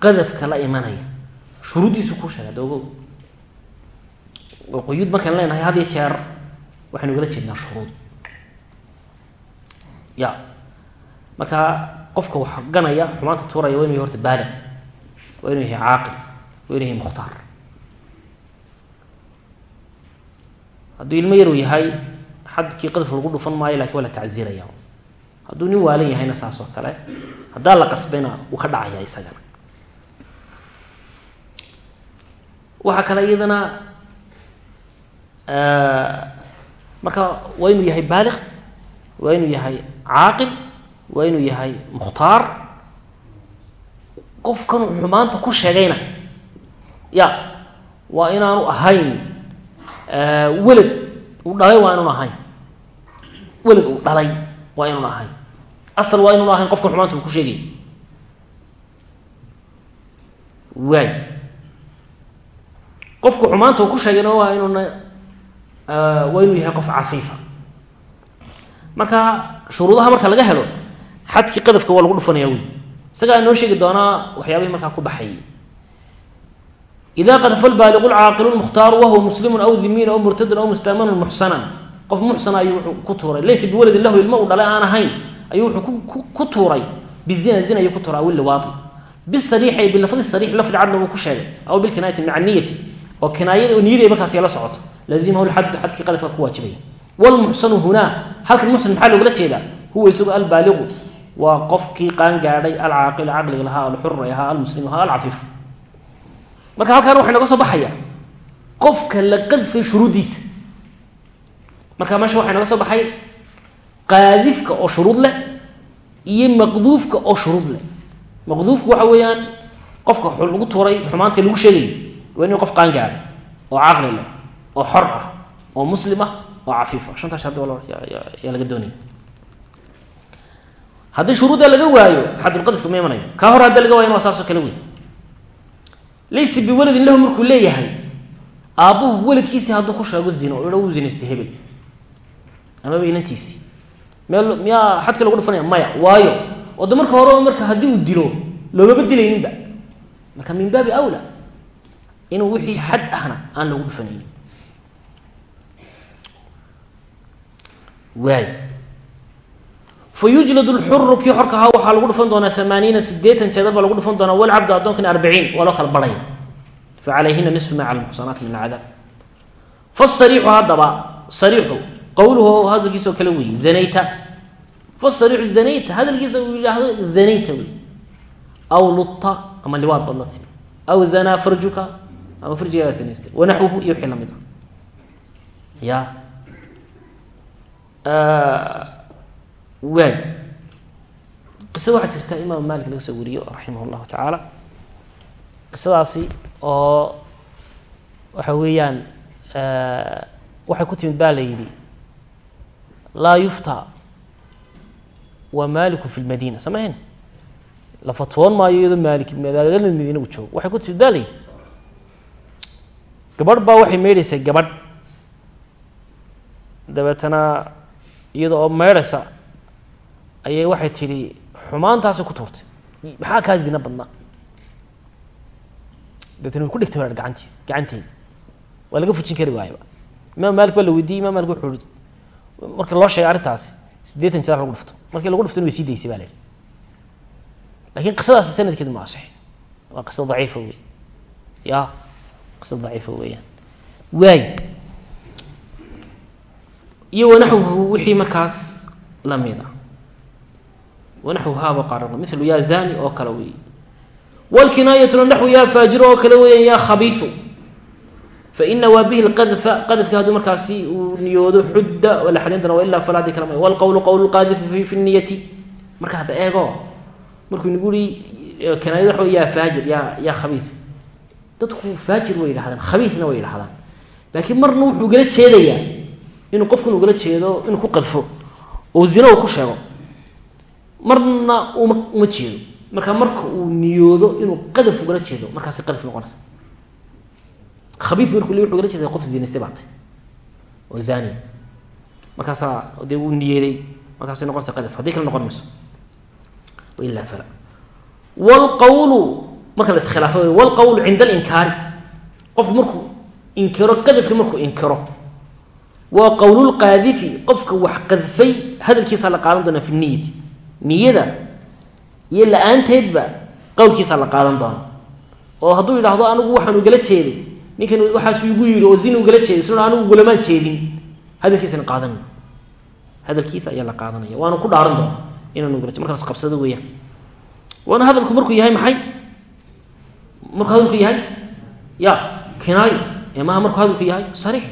qadafka la imanaya shuruuddiisu ku sheegay adogo oo quyuud markaan leenahay had iyo jeer waxaynu igala jeednaa shuruud. Ya marka qofka wax ganaya xumaanta tuuraya waa inu yahy horta baalig waa inuu yahay caaqil waa inu yahay mukhtaar. Hadduu ilmo yaru yahay xadkii qadaf lagu dhufan maayo laakiin waa la tacziraya hadduu nin waalan yahayna saas oo kale haddaa la qasbayna wuu ka dhacaya isagana. Waxaa kale iyadana marka waa inuu yahay baaliq waa inuu yahay caaqil waa inuu yahay mukhtaar qofkanuu xumaanta ku sheegayna ya waa inaanu ahayn welad uu dhalay waa inuun ahayn welad uu dhalay waa inuun ahayn asal waa inuun ahayn qofkan xumaanta ku sheegay. Waay. Qofku xumaanta ku sheegayna waa inuuna waa inuu yahay qof cafiifa. Marka shuruudaha marka laga helo xadkii qadafka waa lagu dhufanaya wey isagaa inoo sheegi doonaa waxyaabihii markaa ku baxayay. Ida qadafa lbaaliqu lcaaqilu lmukhtaaru wahuwa muslimun aw dimiin aw murtadun aw mustamanun muxsanan qof muxsana ayuu wuxuu ku tuuray. Laysa biwaladin lahu ilma uu dhalay aan ahayn. Ayuu wuxuu ku tuuray. Bizina zina ayuu ku tuuray. Aw iliwaadi bisariixi ay bilafdi sariix lafdi cadna ku sheegay. Aw bilkinaayati maca niyati. Oo kinaayada oo niyadii markaas la socoto. Lazimahu lxaddu xadkii qadafka ku waajibaya. Wlmuxsanu hunaa halkan muxsan maxaa loogala jeedaa? Huwa isagu albaaliqu waa qofkii qaangaadhay alcaaqil caqliga lahaa alxur ahaa almuslim ahaa alcafiif. Marka halkaan waxay noga soo baxaya. Qofka la qadfay shuruuddiisa marka meesha waxay noga soo baxay qaadifka oo shuruud leh iyo maqduufka oo shuruud leh. Maqduufku waxa weeyaan qofka lagu tuuray xumaantii lagu sheegayay waa inuu qof qaangaadhay oo caqli leh oo xor ah oo muslim ah oo cafiifa shantaa shardi yaa laga doonaya haddii shuruudda laga waayo xadulqadafka ma imanayo. Kaa hor hadda laga waayana waa saasoo kale wey laysa biwaladin lahu markuu leeyahay aabbuhu weladkiisii hadduu ku sheego zino o uu zinaystay hebel amaba inantiisii meel miyaa xadka lagu dhufanaya maya. Waayo. Oo de marka hore marka haddii uu dilo loomaba dilayninba. Marka min baabi awla inuu wixii xad ahna aan lagu dhufanaynin waay fa yujlad lxuru kii xorka waxaa lagu dhufan doonaa amaaniina sideetan jeedar baa lagu dhufan doonaa walcabdu addoonkana arbaciin waa kala barhaya fa calayhina nisfu ma cala lmuxsanaati min alcadaab fasariixu haddaba sariixu qowluhu hadalkiisa oo kale weeye zanayta. Fasariixu zanayta hadalkiisa uu yidhaahdo zanayta wey aw lutta ama liwaad baad la timi. Aw zanaa farjuka ama farjigaaga sinaystay. Wanaxwuhu iyo wixii la mid a ya. Waay. Qisa waxaa jirta imaam malik laga soo wariyo raximah llahu tacaala. Qisadaasi oo waxa weeyaan waxay ku timid baa la yidhi laa yufta waa maaliku fi lmadiina samahen la fatwoon maayo iyadoo maalik magaalada madiina u joogo waxay ku la yidhi gabadh baa waxay meydhaysay gabadh dabeetana iyada oo meydhaysa ayay waxay tidhi xumaantaasi ku tuurtay maxaa kaa zina badnaa dabeetana way ku dhigtay walaal gacantiis gacanteeda waa laga fujin kari waayaba imaam markii loo sheegay arrintaasi siddeetan jeer lagu dhufto. Markii lagu dhuftona way sii daysay ba la yihi laakiin qisadaasi sanadkeedu ma asix waa qisa daciifa wey ya qisa daciifa weeyaan. Waay. Iyo wanaxwuhu wixii markaas la mid a wanaxwu haaba qaarana milu ya zani oo kale wey wlkinaayatu naxwu ya faajiro oo kale weeyaan ya khabiiu waa bihi lqadfa qadafki hadduu markaasi uu niyoodo xudda waa la xadin doona wailaa falaa di kala wlqowlu qowl qaadifi fi niyati marka hadda eego markuu nagu ii kinaayad waxa wey ya faajir ya ya khabii dadku faajir way yidhahdaan khabiisna way yidhahdaan laakiin marna wuxuu gala jeedayaa inuu qofku inu gala jeedo inuu ku qadfo oo zina uu ku sheego marna uma uma jeedo marka marka uu niyoodo inuu qadaf ugala jeedo markaasi qadaf noqonaysa khabii markuu le gala jeeda qof zinaystay baa tay oo zani markaasaa dee uu niyeeday markaasay noqonaysa qadaf. Haddii kale noqon mayso. Wailaa fala. Wlqawlu marka la iskhilaafo wlqawlu cinda alinkaari. Qofku markuu inkiro qadafka markuu inkiro. Waa qowlulqaadifi qofka wax qadfay hadalkiisaa la qaadan doonaa fi niyati niyada iyo la'aanteedba qowlkiisaa la qaadan doona oo hadduu yidhaahdo anigu waxaan ugala jeeday ninkan waxaasuu igu yidhi oo zin ugala jeeday anigu gulamaan jeedin. Hadalkiisana qaadanay hadalkiisa ayaa la qaadanaya. Waana ku dhaaran doona inaan ugala markaas qabsado weeyaan. Waana hadalku markuu yahay maxay? Markuu hadalku yahay? Ya kinaayo ee maaha markuu hadalku yahay? Sariix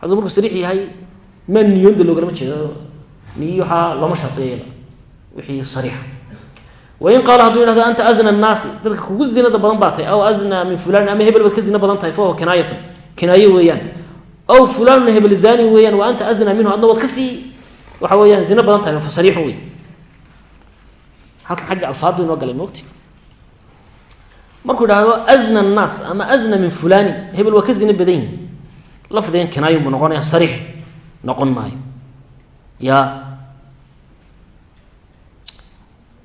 hadduu markuu sariix yahay maa niyooda loogalama jeedo. Niyo waxaa looma shariyayada wixii sariixa wain qaala hadduu yidhahdo anta azna annaasi dadka kugu zinada badan baa tahay. Aw azna min fulan ama hebel baad ka zina badan tahay fahuwa kinaayatun. Kinaayo weeyaan. Aw fulanuna hebel zani weeyaan wa anta azna minhu adna waad ka sii waxa weeyaan zina badan tahay fa sariixun wey halkan xagga alfaadu inoo galay moogti markuu idhaahdo azna annaas ama azna min fulani hebel waa ka zina badan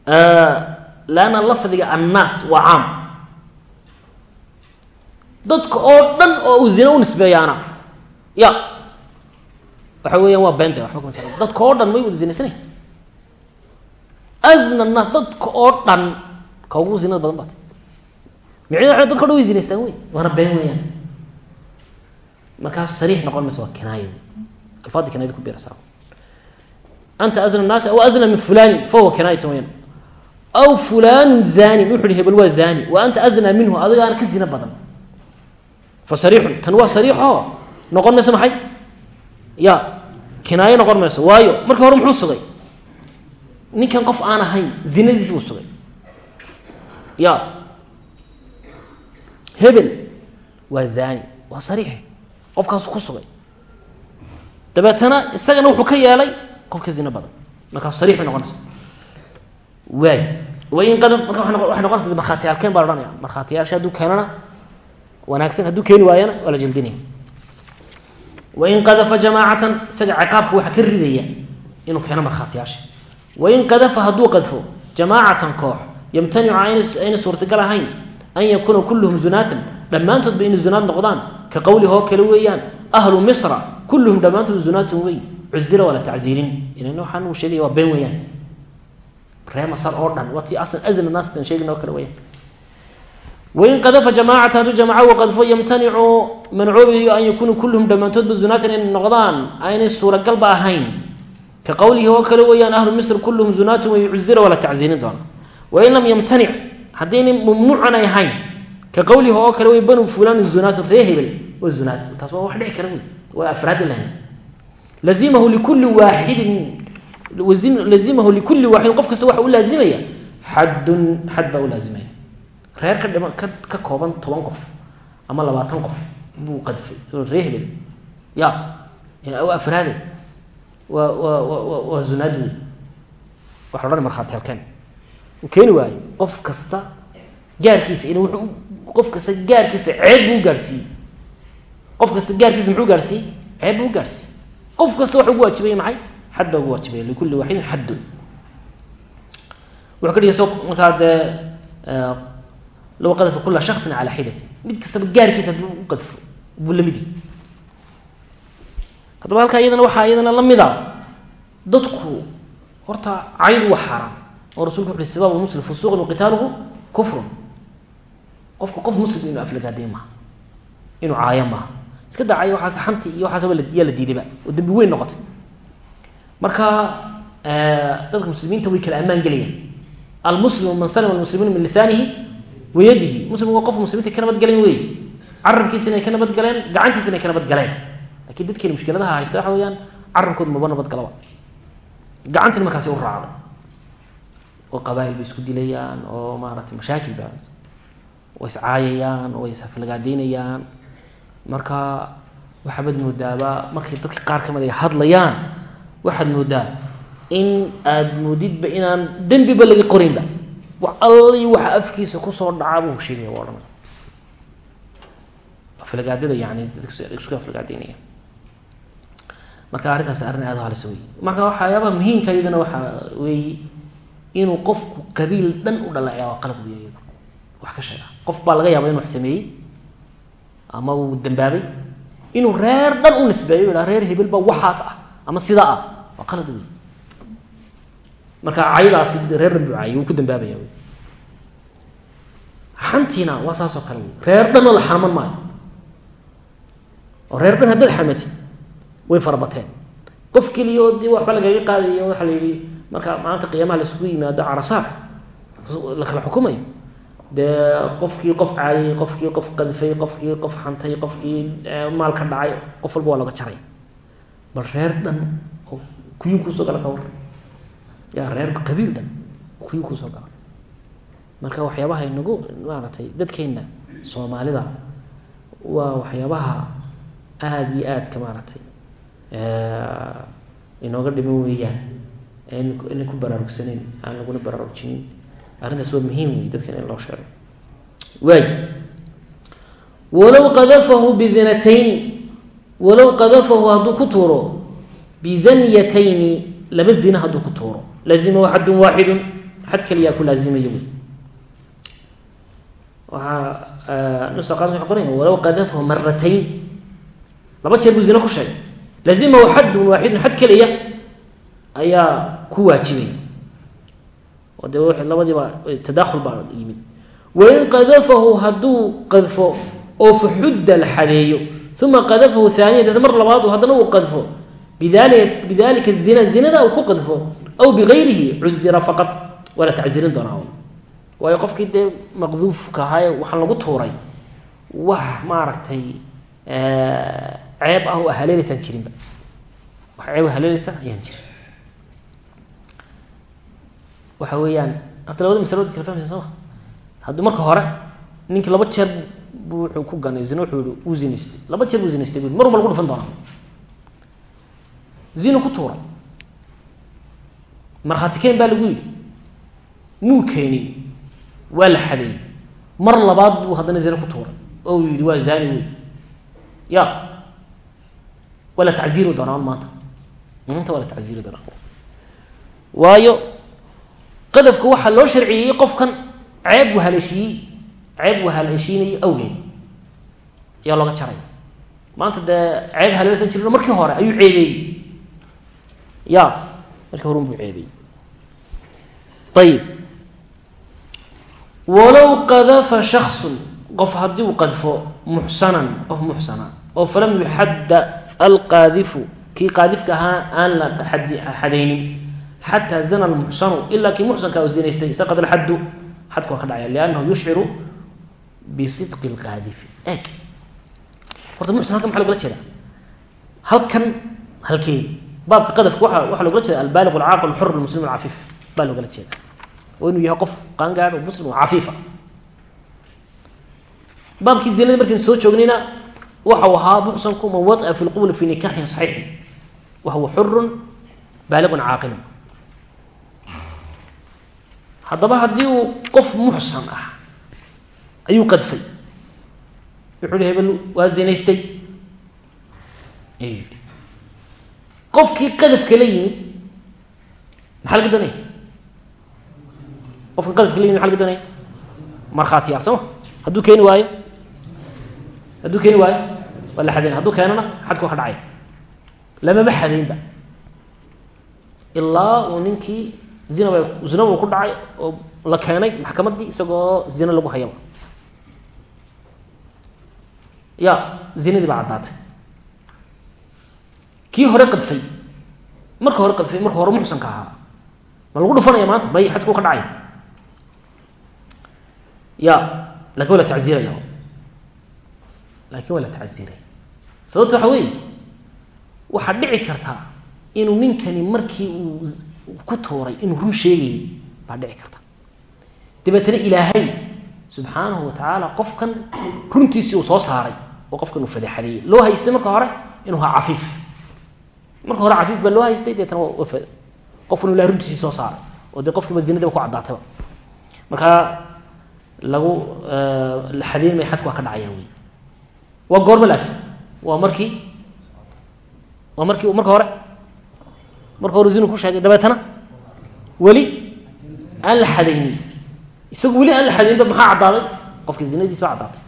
lanna lafdiga annaas waa caam. Dadka oo dhan oo uu zina u nisbeeyaana. Ya. Waxa weeyaan waa beenta waxba kuma jira dadka oo dhan may wada zinaysanay. Azna annaas dadka oo dhan ka ugu zinada badan baatay micneda waa dadka o dhan way zinaystaan wey. Waana been weeyaan. Markaas sariix noqon maysa waa kinaayo. Alfaadda kinaayada ku biirasa anta azna annaasi aw azna min fulani fahuwa kinaayatan weyaan aw fulanun zanin wuxu uhi hebel waa zani wa anta azna minhu adigaana ka zina badan. Fa sariixun tan waa sariixo noqon mayso maxay? Ya kinaayo noqon mayso waayo markii hore muxuu sugay? Ninkan qof aan ahayn zinadiisi buu sugay. Ya hebel waa zani waa sariix qofkaasu ku sugay. Dabeetana isagana wuxuu ka yeelay qof ka zina badan markaas sariix bay noqonaysa waxay noqonaysa markhaatiyaalkeen baa ohanaya markhaatiyaasha hadduu keenana wanaagsan hadduu keeni waayana waa la jaldinaya wain qadafa jamaacatan isaga ciqaabka waxaa ka ridaya inuu keeno markhaatiyaasha. Wain qadafa hadduu qadfo jamaacatan koox yamtanicu ayna suurtagal ahayn an yakuuna kulluhum zunaatan dhammaantoodba inay zunaad noqdaan ka qowlihi oo kale weeyaan ahlu misra kulluhum dhammaantood zunaatun wey cuzira waa la tacziirin ilan waxaan uu sheegaya waa been weeyaan ree masar oo dhan waa tii aslan azna naastan sheegin oo kale weyaan wain qadafa jamaacata hadduu jamaca u qadfo yamtanicu mancoobayo an yakunuu kulluhum dhammaantoodba zunaatan inay noqdaan aynay suuragalba ahayn. Ka qowlihi oo kale weeyaan ahlu misr kulluhum zunaatun way cuzira waa la tacziirin doona wain lam yamtanic haddaynay mamnuucan ay ahayn ka qowlihi oo kale wey banu fulan zunaatun ree hebel waa zunaat. Taas waa wax dhici kara wey waa afraad lahayn lazimahu likulli waaxidin lazimahu likulli waaxidin qof kasta waxa u laazimaya. Xaddun xad baa u laazimaya. Reer ka dhima ka ka kooban toban qof ama labaatan qof buu qadfay. Ree hebel. Ya afraade. Waa waa wa waa zunaad wey waxa la odhan markhaati halkeen uu keeni waayo qof kasta gaarkiisa in wuxuu qof kasta gaarkiisa ceeb buu gaarhsiiyey qof kasta gaarkiisa muxuu gaarhsiiyey ceeb qof kasta waxa ugu waajibaya xad baa ugu waajibaya likulli waaxidin xaddun. Wuxuu ka dhigay so markaa dee low qadfa kula shaksin calaa xidatin. Mid kastaba gaarkiisa hadduu u qadfo buu la mid yahy haddaba halkaa iyadana waxaa iyadana la mid dadku horta caydu waa xaaraan oo rasulku wuxu uhi sibaabu muslim fusuuqun waqitaaluhu kufrun. Qofka qof muslim inuu aflagaadaya maaha inuu caayo maaha. Iska daa waxaas xanti iyo waxaasaba yaa la diidayba oo dembi weyn noqotay marka dadka muslimiinta way kala ammaan gelayaan almuslimu man salima almuslimuuna min lisaanihi wayadihi muslimku waa qof muslimiinta ka nabadgelen wey carabkiisa inay ka nabadgaleen gacantiisa inay ka nabadgaleen lakiin dadkeena mushkiladaha haysta waxa weyaan carabkooda maba nabadgalaba gacantina markaasi u raacday. Oo qabaail bay isku dilayaan oo maaratay mashaakil ba way iscaayayaan way isaflagaadeynayaan marka waxaabad moodaaba markay dadka qaar ka mid ay hadlayaan waxaad moodaa in aada moodidba inaan dembiba laga qorinba alli waxa afkiisa ku soo dhacaa buu sheegaya waa odhanaya aflagaadada yani dadka isku aflagaadeynaya marka arrintaas arrin aada halis wey marka waxyaabaha muhiimka iyadana waxaa weeye inuu qofku qabiil dhan u dhalaceya waa qalad wey iyada wax ka sheega. Qof baa laga yaaba inu wax sameeyey ama uu dambaabay inuu reer dhan u nisbeeyo yidhaha reer hebel baa waxaas ah ama sidaa ah waa qalad wey marka caydaasi reer dhan buu ku dambaabaya wey xantiina waa kale reer dhanna la xaman maayo. Oo reer dhan haddaad xamatid way farabateen qof keliya oo dii waxba lagaga qaadayo waxaa la yihi marka maanta qiyaamaha laisugu yimaado carasaadka la kala xukumayo. Dee qofkii qof caayay qofkii qof qadfay qofkii qof xantay qofkii maal ka dhacay qof walba waa laga jaray. Bal reer dhan oo kuyuu kuusoo gala ka war ya reer qabiil dhan kuyuu kuusoo gala. Marka waxyaabaha inagu maaragtay dadkeena soomaalida waa waxyaabaha aada iyo aadka maaragtay. Inooga dhiman weeyaan ina ku baraarugsaneyn aan laguna baraarujinin arrintaas waa muhiim wey dadkan in loo sheego. Waay. Walow qadafahu bizinatayni walow qadafahu hadduu ku tuuro bizanyatayni laba zina hadduu ku tuuro lazimahu xadun waaxidun xad kaliyaa ku laazimaya wey waxaa nusa qaad waxay qoraya walow qadafahu maratayn laba jeer buu zina ku sheegay lazimahu xadun waaxidun xad keliya ayaa ku waajibaya oo de labadiiba tadakhul baa yimid wain qadafahu hadduu qadfo oo faxudda la xadeeyo uma qadafahu haaniya deeta mar labaadu haddana uu bidalika zina zinada uu ku qadfo aw bigayrihi cuzira faqad waa la taczirin doonaa waayo qofkii dee maqduufka ahae waxaa lagu tuuray wax maaragtay ceeb ah oo haleelaysaan jirinba wax ceeb haleelaysa ayaan jirin waxa weeyaan horta labada masalood kala fahmaysa soo ma haddii marka hore ninkii laba jeer bu wuxuu ku ganay zina wuxuu yihi uu zinaystay zina ku tuuray. Markhaati keen baa lagu yidhi muu keenin waa la xadeeyey. Mar labaad buu haddana zina ku tuuray. Oo uu yihi waa zani wey ya waa la tacziiri doonaa maanta. Maanta waa la tacziiri doonaa waayo qadafka waxaa loo sharciyeyey qofkan ceeb uu haleeshiiyey ceeb uu haleeshiinayay awgeed. Ayaa looga jaraya maanta dee ceeb haleelsan jirin markii hore ayuu ceebeeyey ya markii horun buu ceebiyey. Ayib walow qadafa shaksun qof haddii uu qadfo muxsanan qof muxsana oo falam yuxadda alqaadifu kii qaadifka ahaa aan la xadaynin xataa zana almuxsanu ilaa kii muxsanka u zinaystay saqad alxaddu xadka ka dhacaya liannahu yushciru bisidqi lqaadifi eeg. Horta muxsan halkan halkan halkee baabka qadafka waa waxaa logala jeeda albaaliq alcaaqil xur almuslim alcafiif baa loogala jeeda oo inuu yahay qof qaangaadh oo muslim oo cafiifa baabkii zinada markaynu soo joognayna waxau ahaa muxsanku man waطa fi lqubli fi nikaxin saxiixin wa huwa xurun baaliqun caaqilun haddaba haddii uu qof muxsan ah ayuu qadfay qofkii qadafka la yimid maxaa laga doonaya qofka qadafka la yimid maxa laga doonaya markhaatiyaal soo ma? Hadduu keeni waayo? Hadduu keeni waayo? Waa la xadayn hadduu keenana xadka waa ka dhacay. Lamaba xadaynba ilaa uu ninkii zinaba zinaba uu ku dhacay oo la keenay maxkamaddii isagoo zina lagu hayaba ya zinadii baa caddaatay kii hore qadfay. Marka hore qadfay marka hore muxsanka ahaa. Ma lagu dhufanaya maanta may xadku ka dhacay. Ya laakiin waa la tacziiraya laakiin waa la tacziiraya waxa weeye waxaa dhici kartaa inuu ninkani markii uu ku tuuray inuu run sheegayay baa dhici karta. Dabeetna ilaahay subxaanahu wa tacaala qofkan runtiisii uu soo saaray oo qofkan uu fadeexadeeyey loo haystay marka hore inuu haa cafiif marka hore cafiif baa loo haystay deetna qofkan ilahay runtiisii soo saaray oo dee qofkiiba zinadiiba ku caddaatayba marka lagu la xadayn maya xadku waa ka dhacayaan wey waa goorma laakiin waa markii waa markii marka hore marka hore zinu ku sheegay dabeetana weli aan la xadaynin. Isagu weli aan la xadaynba maxaa caddaaday? Qofka zinadiis baa caddaatay.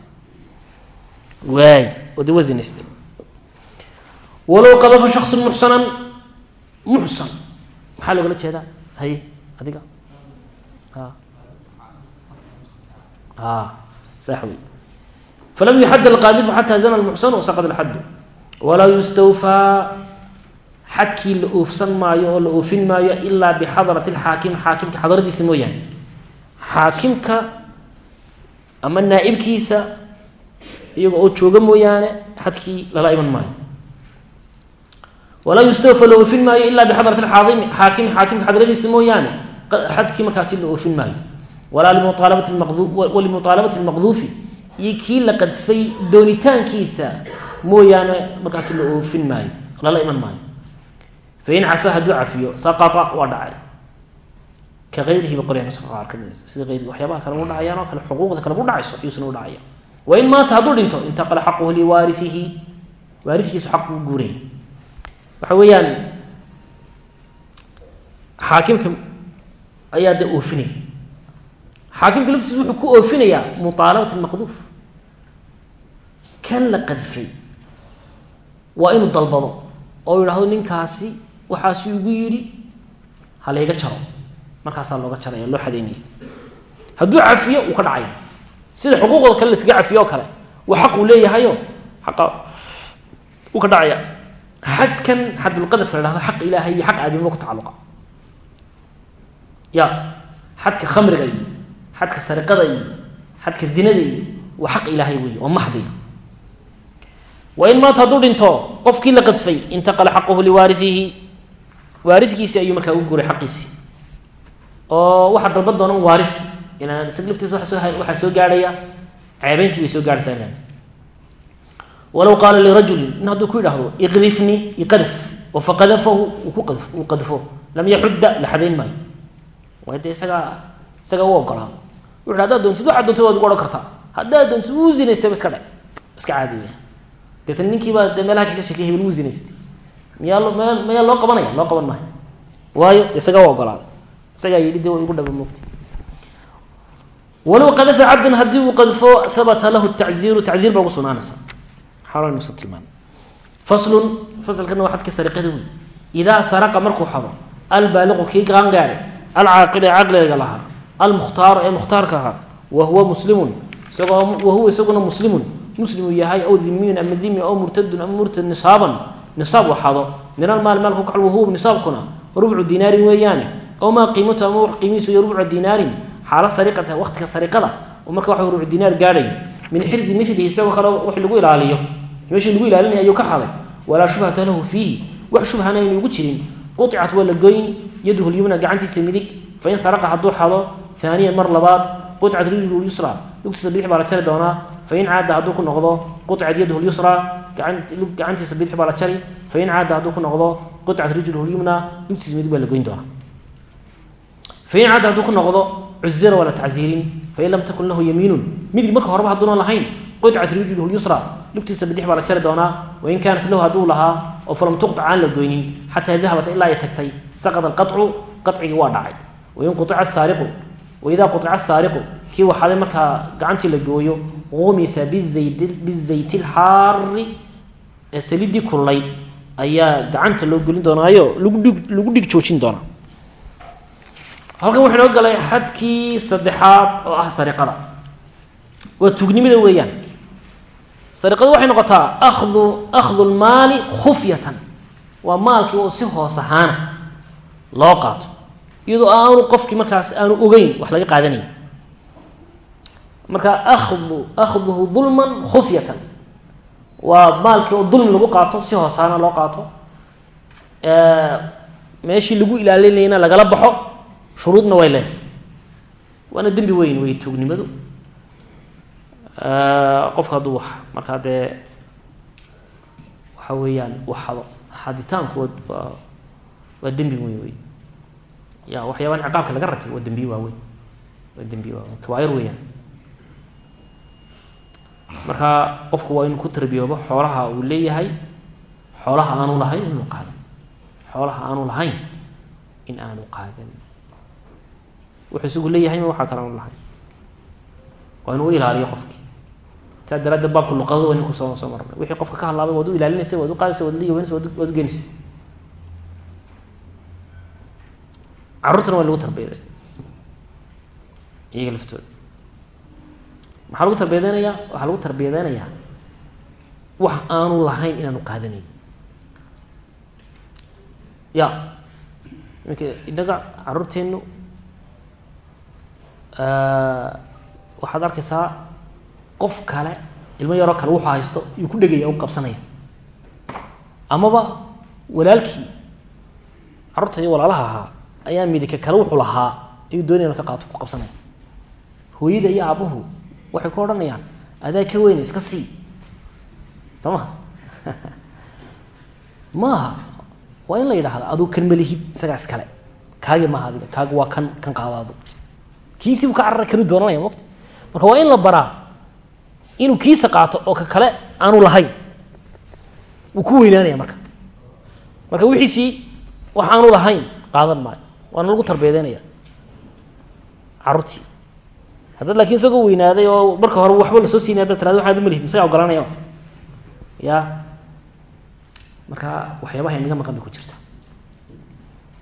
Waay oo de waa zinaystay walow qadafa shaksun muxsanan muxsan maxaa loogala jeedaa? Haye adiga. Falam yuxad alqaadifu xataa zana lmuxsanu saqad alxaddu walaa yustawfaa xadkii la oofsan maayo oo la oofin maayo ilaa bixadrati alxaakim xaakimka xadradiisa mooyaane. Xaakimka ama naa'ibkiisa iyaga oo jooga mooyaane xadkii lala iman maayo walaa yustawfa la oofin maayo ilaa bixadrati aaimi xaakimi xaakimka xadradiisa mooyaane xadkii markaasi la oofin maayo walaa limuaalabati lmaqduufi iyo kii la qadfay doonitaankiisa mooyaane markaasi la oofin maayo lala iman maayo fain cafa hadduu cafiyo saqaa waa dhacay ka ayrihiba qorya qaar ka mid sida ayri waxyaabaha kale u dhacayaan oo kale xuquuqda kale u dhacayso ayuusna u dhacaya wain maata hadduu dhinto intaqala xaquhu liwaariihi waarikiisu xaq uu guuraya waxa weeyaan xaakimka ayaa de oofinaya. Xaakimka laftiisu wuxuu ku oofinayaa muaalabat maqduuf. Kan la qadfay waa inuu dalbado oo yidhaahdo ninkaasi waxaasu igu yidhi ha layga jaro. Markaasaa looga jaraya loo xadaynaya hadduu cafiyo uu ka dhacaya. Sida xuquuqda kale laskaga cafiyo oo kale waa xaq uu leeyahayo xaqa uu ka dhacaya xadkan xadulqadafka la hahdo xaq ilaahay iyo xaq aadamimo ku tacaluqa ya xadka khamriga iyo xadka sariqada iyo xadka zinada iyo waa xaq ilaahay wey oo maxdiya wain maata hadduu dhinto qofkii la qadfay intaqala xaquhu liwaariihi waarikiisi ayuu markaa u guuray xaqiisii oo waxaa dalban doona waariki inaan isag laftiisa waa soo waxaa soo gaarhaya ceebeyntii bay soo gaarhaysaa ilan walow qaala lirajulin in hadduu ku yidhaahdo iqdifnii iqadaf oo faqadafahu uu qadfo. Lam yaxudda la xadayn maayo. Waay dee isagaa isagaa u ogolaado wuxu hi hadaad doontid waxaad doontid waad ugu odhan kartaa. Haddaad doontid wuu zinaystayba iska dhe iska caadi weya deetan ninkiibaa dee meelaha kaga shekey hebel wuu zinaystay. Miyaa loo m mayaa loo qabanaya? Loo qaban maayo. Waayo de isagaa u ogolaaday. Isagaa yidhi de way igu dhaba moogta walow qadafa cabdan haddii uu qadfo habata ugu fasalkana waa xadka sariqada wey idaa saraqa markuu xado albaaliqu kii qaangaadhay alcaaqil ee caqliga lahaa almukhtaaru ee mukhtaarka ahaa wa huwa muslimun wahuwa isaguna muslimun muslimu yahay aw dimiyun ama dimi aw murtadun ama murtad nisaaban nisaab uu xado min almaali maalku kaxl wahuwa nisaabkuna rubcu dinaarin weeyaane aw maa qiimatu ama qiimihiisu iyo rubcu dinaarin xaala sariqata waqtiga sariqada oo marka waxa rubcu dinaar gaadhay min xirzi mithlihi isagoo kale wax lagu ilaaliyo meeshii lagu ilaalinaya ayuu ka xaday. Walaa shubhata lahu fiihi. Wax shubhana aynu ugu jirin. Qucat waa la goyn yaduhu lyumna gacantiisa midig. Fain saraqa hadduu xado aaniyan mar labaad qucat rijlu yusra lugtiisa bidix baa la jari doonaa. Fain caada hadduu ku noqdo qucat yaduhu lyusra gacantiisa bidix baa la jari. Fain caada hadduu ku noqdo qucat rijluhu lyumna lugtiisa midig baa la goyn doonaa. Fain caada hadduu ku noqdo cuzira waa la tacziirin fain lam takun lahu yamiinun. Midig marka horeba hadduunan lahayn qucat rijluhu lyusra lugtiisa bidix baa la jari doonaa wain kaanat lahu hadduu lahaa oo falam tuqطac aan la goynin xataa dahabata ilaa ay tagtay saqط alqaطcu qaطcigii waa dhacay wain quطica saariqu waidaa quطica saariqu kii waxaaday markaa gacantii la gooyo qumisa bizayt اlxaari ee salidii kullayd ayaa gacanta loo gelin doonaayo lagu dhig joojin doonaa halkan wuxuu inoo galay xadkii saddexaad oo ah sariqada waa tuugnimada weeyaan sariqadu waxay noqotaa akhdu akhdu lmaali khufyatan. Waa maalkii oo si hoos ahaana loo qaato. Iyadoo aanu qofkii markaas aanu ogeyn wax laga qaadanayn marka akhdu akhduhu dulman khufyatan. Waa maalkii oo dulmi lagu qaato si hoos ahaana loo qaato. Meeshii lagu ilaalinayna lagala baxo shuruudna way leedahay. Waana dembi weyn wey tuugnimadu qofka hadduu wax markaa dee waxa weeyaan uu xado xaditaanku waa waa dembi weyn wey ya waxyaabaan ciqaabka laga ratay waa dembiye waaweyn. Waa dembiye waaweyn kabaair weeyaan. Marka qofku waa inuu ku tarbiyoobo xoolaha uu leeyahay xoolaha aanu lahayn inuu qaadan xoolaha aanu lahayn in aanu qaadan wuxuu isagu leeyahay ma waxaa kale aanu lahayn? Waa inuu ilaaliyo qofkii saa daraaddeed baabka luqadada waa ninku soo marnay wixii qofka ka hadlaabay waad u ilaalinaysa waad u qaadaysa waad liiwanaysa waad waad u geenaysa. Carruurtana waa lagu tarbiyaday iyaga laftooda. Maxaa lagu tarbiyadeynayaa waxaa lagu tarbiyadeynayaa wax aanu lahayn inaanu qaadanayn. Ya iminka innaga carruurteennu waxaad arkaysaa qof kale ilmo yaroo kale wuxuu haysto iyuu ku dhegaya u qabsanaya amaba walaalkii carruurta iyo walaalaha ahaa ayaa midika kale wuxuu lahaa ayuu doonaya ka qaato ku qabsanaya hooyada iyo aabuhu waxay ku odhanayaan adaa ka weyne iska sii. Soo maaha (laughs) waa in la yidhaahdo aduu kan malihid isagaas kale. Kaagi maaha adiga kaagi waa kan kan qaadaado. Kiisibu ka carara kanu doonanaya mogta marka waa in la baraa inuu kiisa qaato oo ka kale aanu lahayn. Wuu ku weynaanaya marka. Marka wixiisii wax aanu lahayn qaadan maayo. Waana lagu tarbiyadeynaya carruurtii haddaad laakiin isagoo weynaaday oo marka hore waxba la soo siinay haddaad tirado waxaad malihid masaga ogolanaya ya. Marka waxyaabaha inaga maqan bay ku jirta.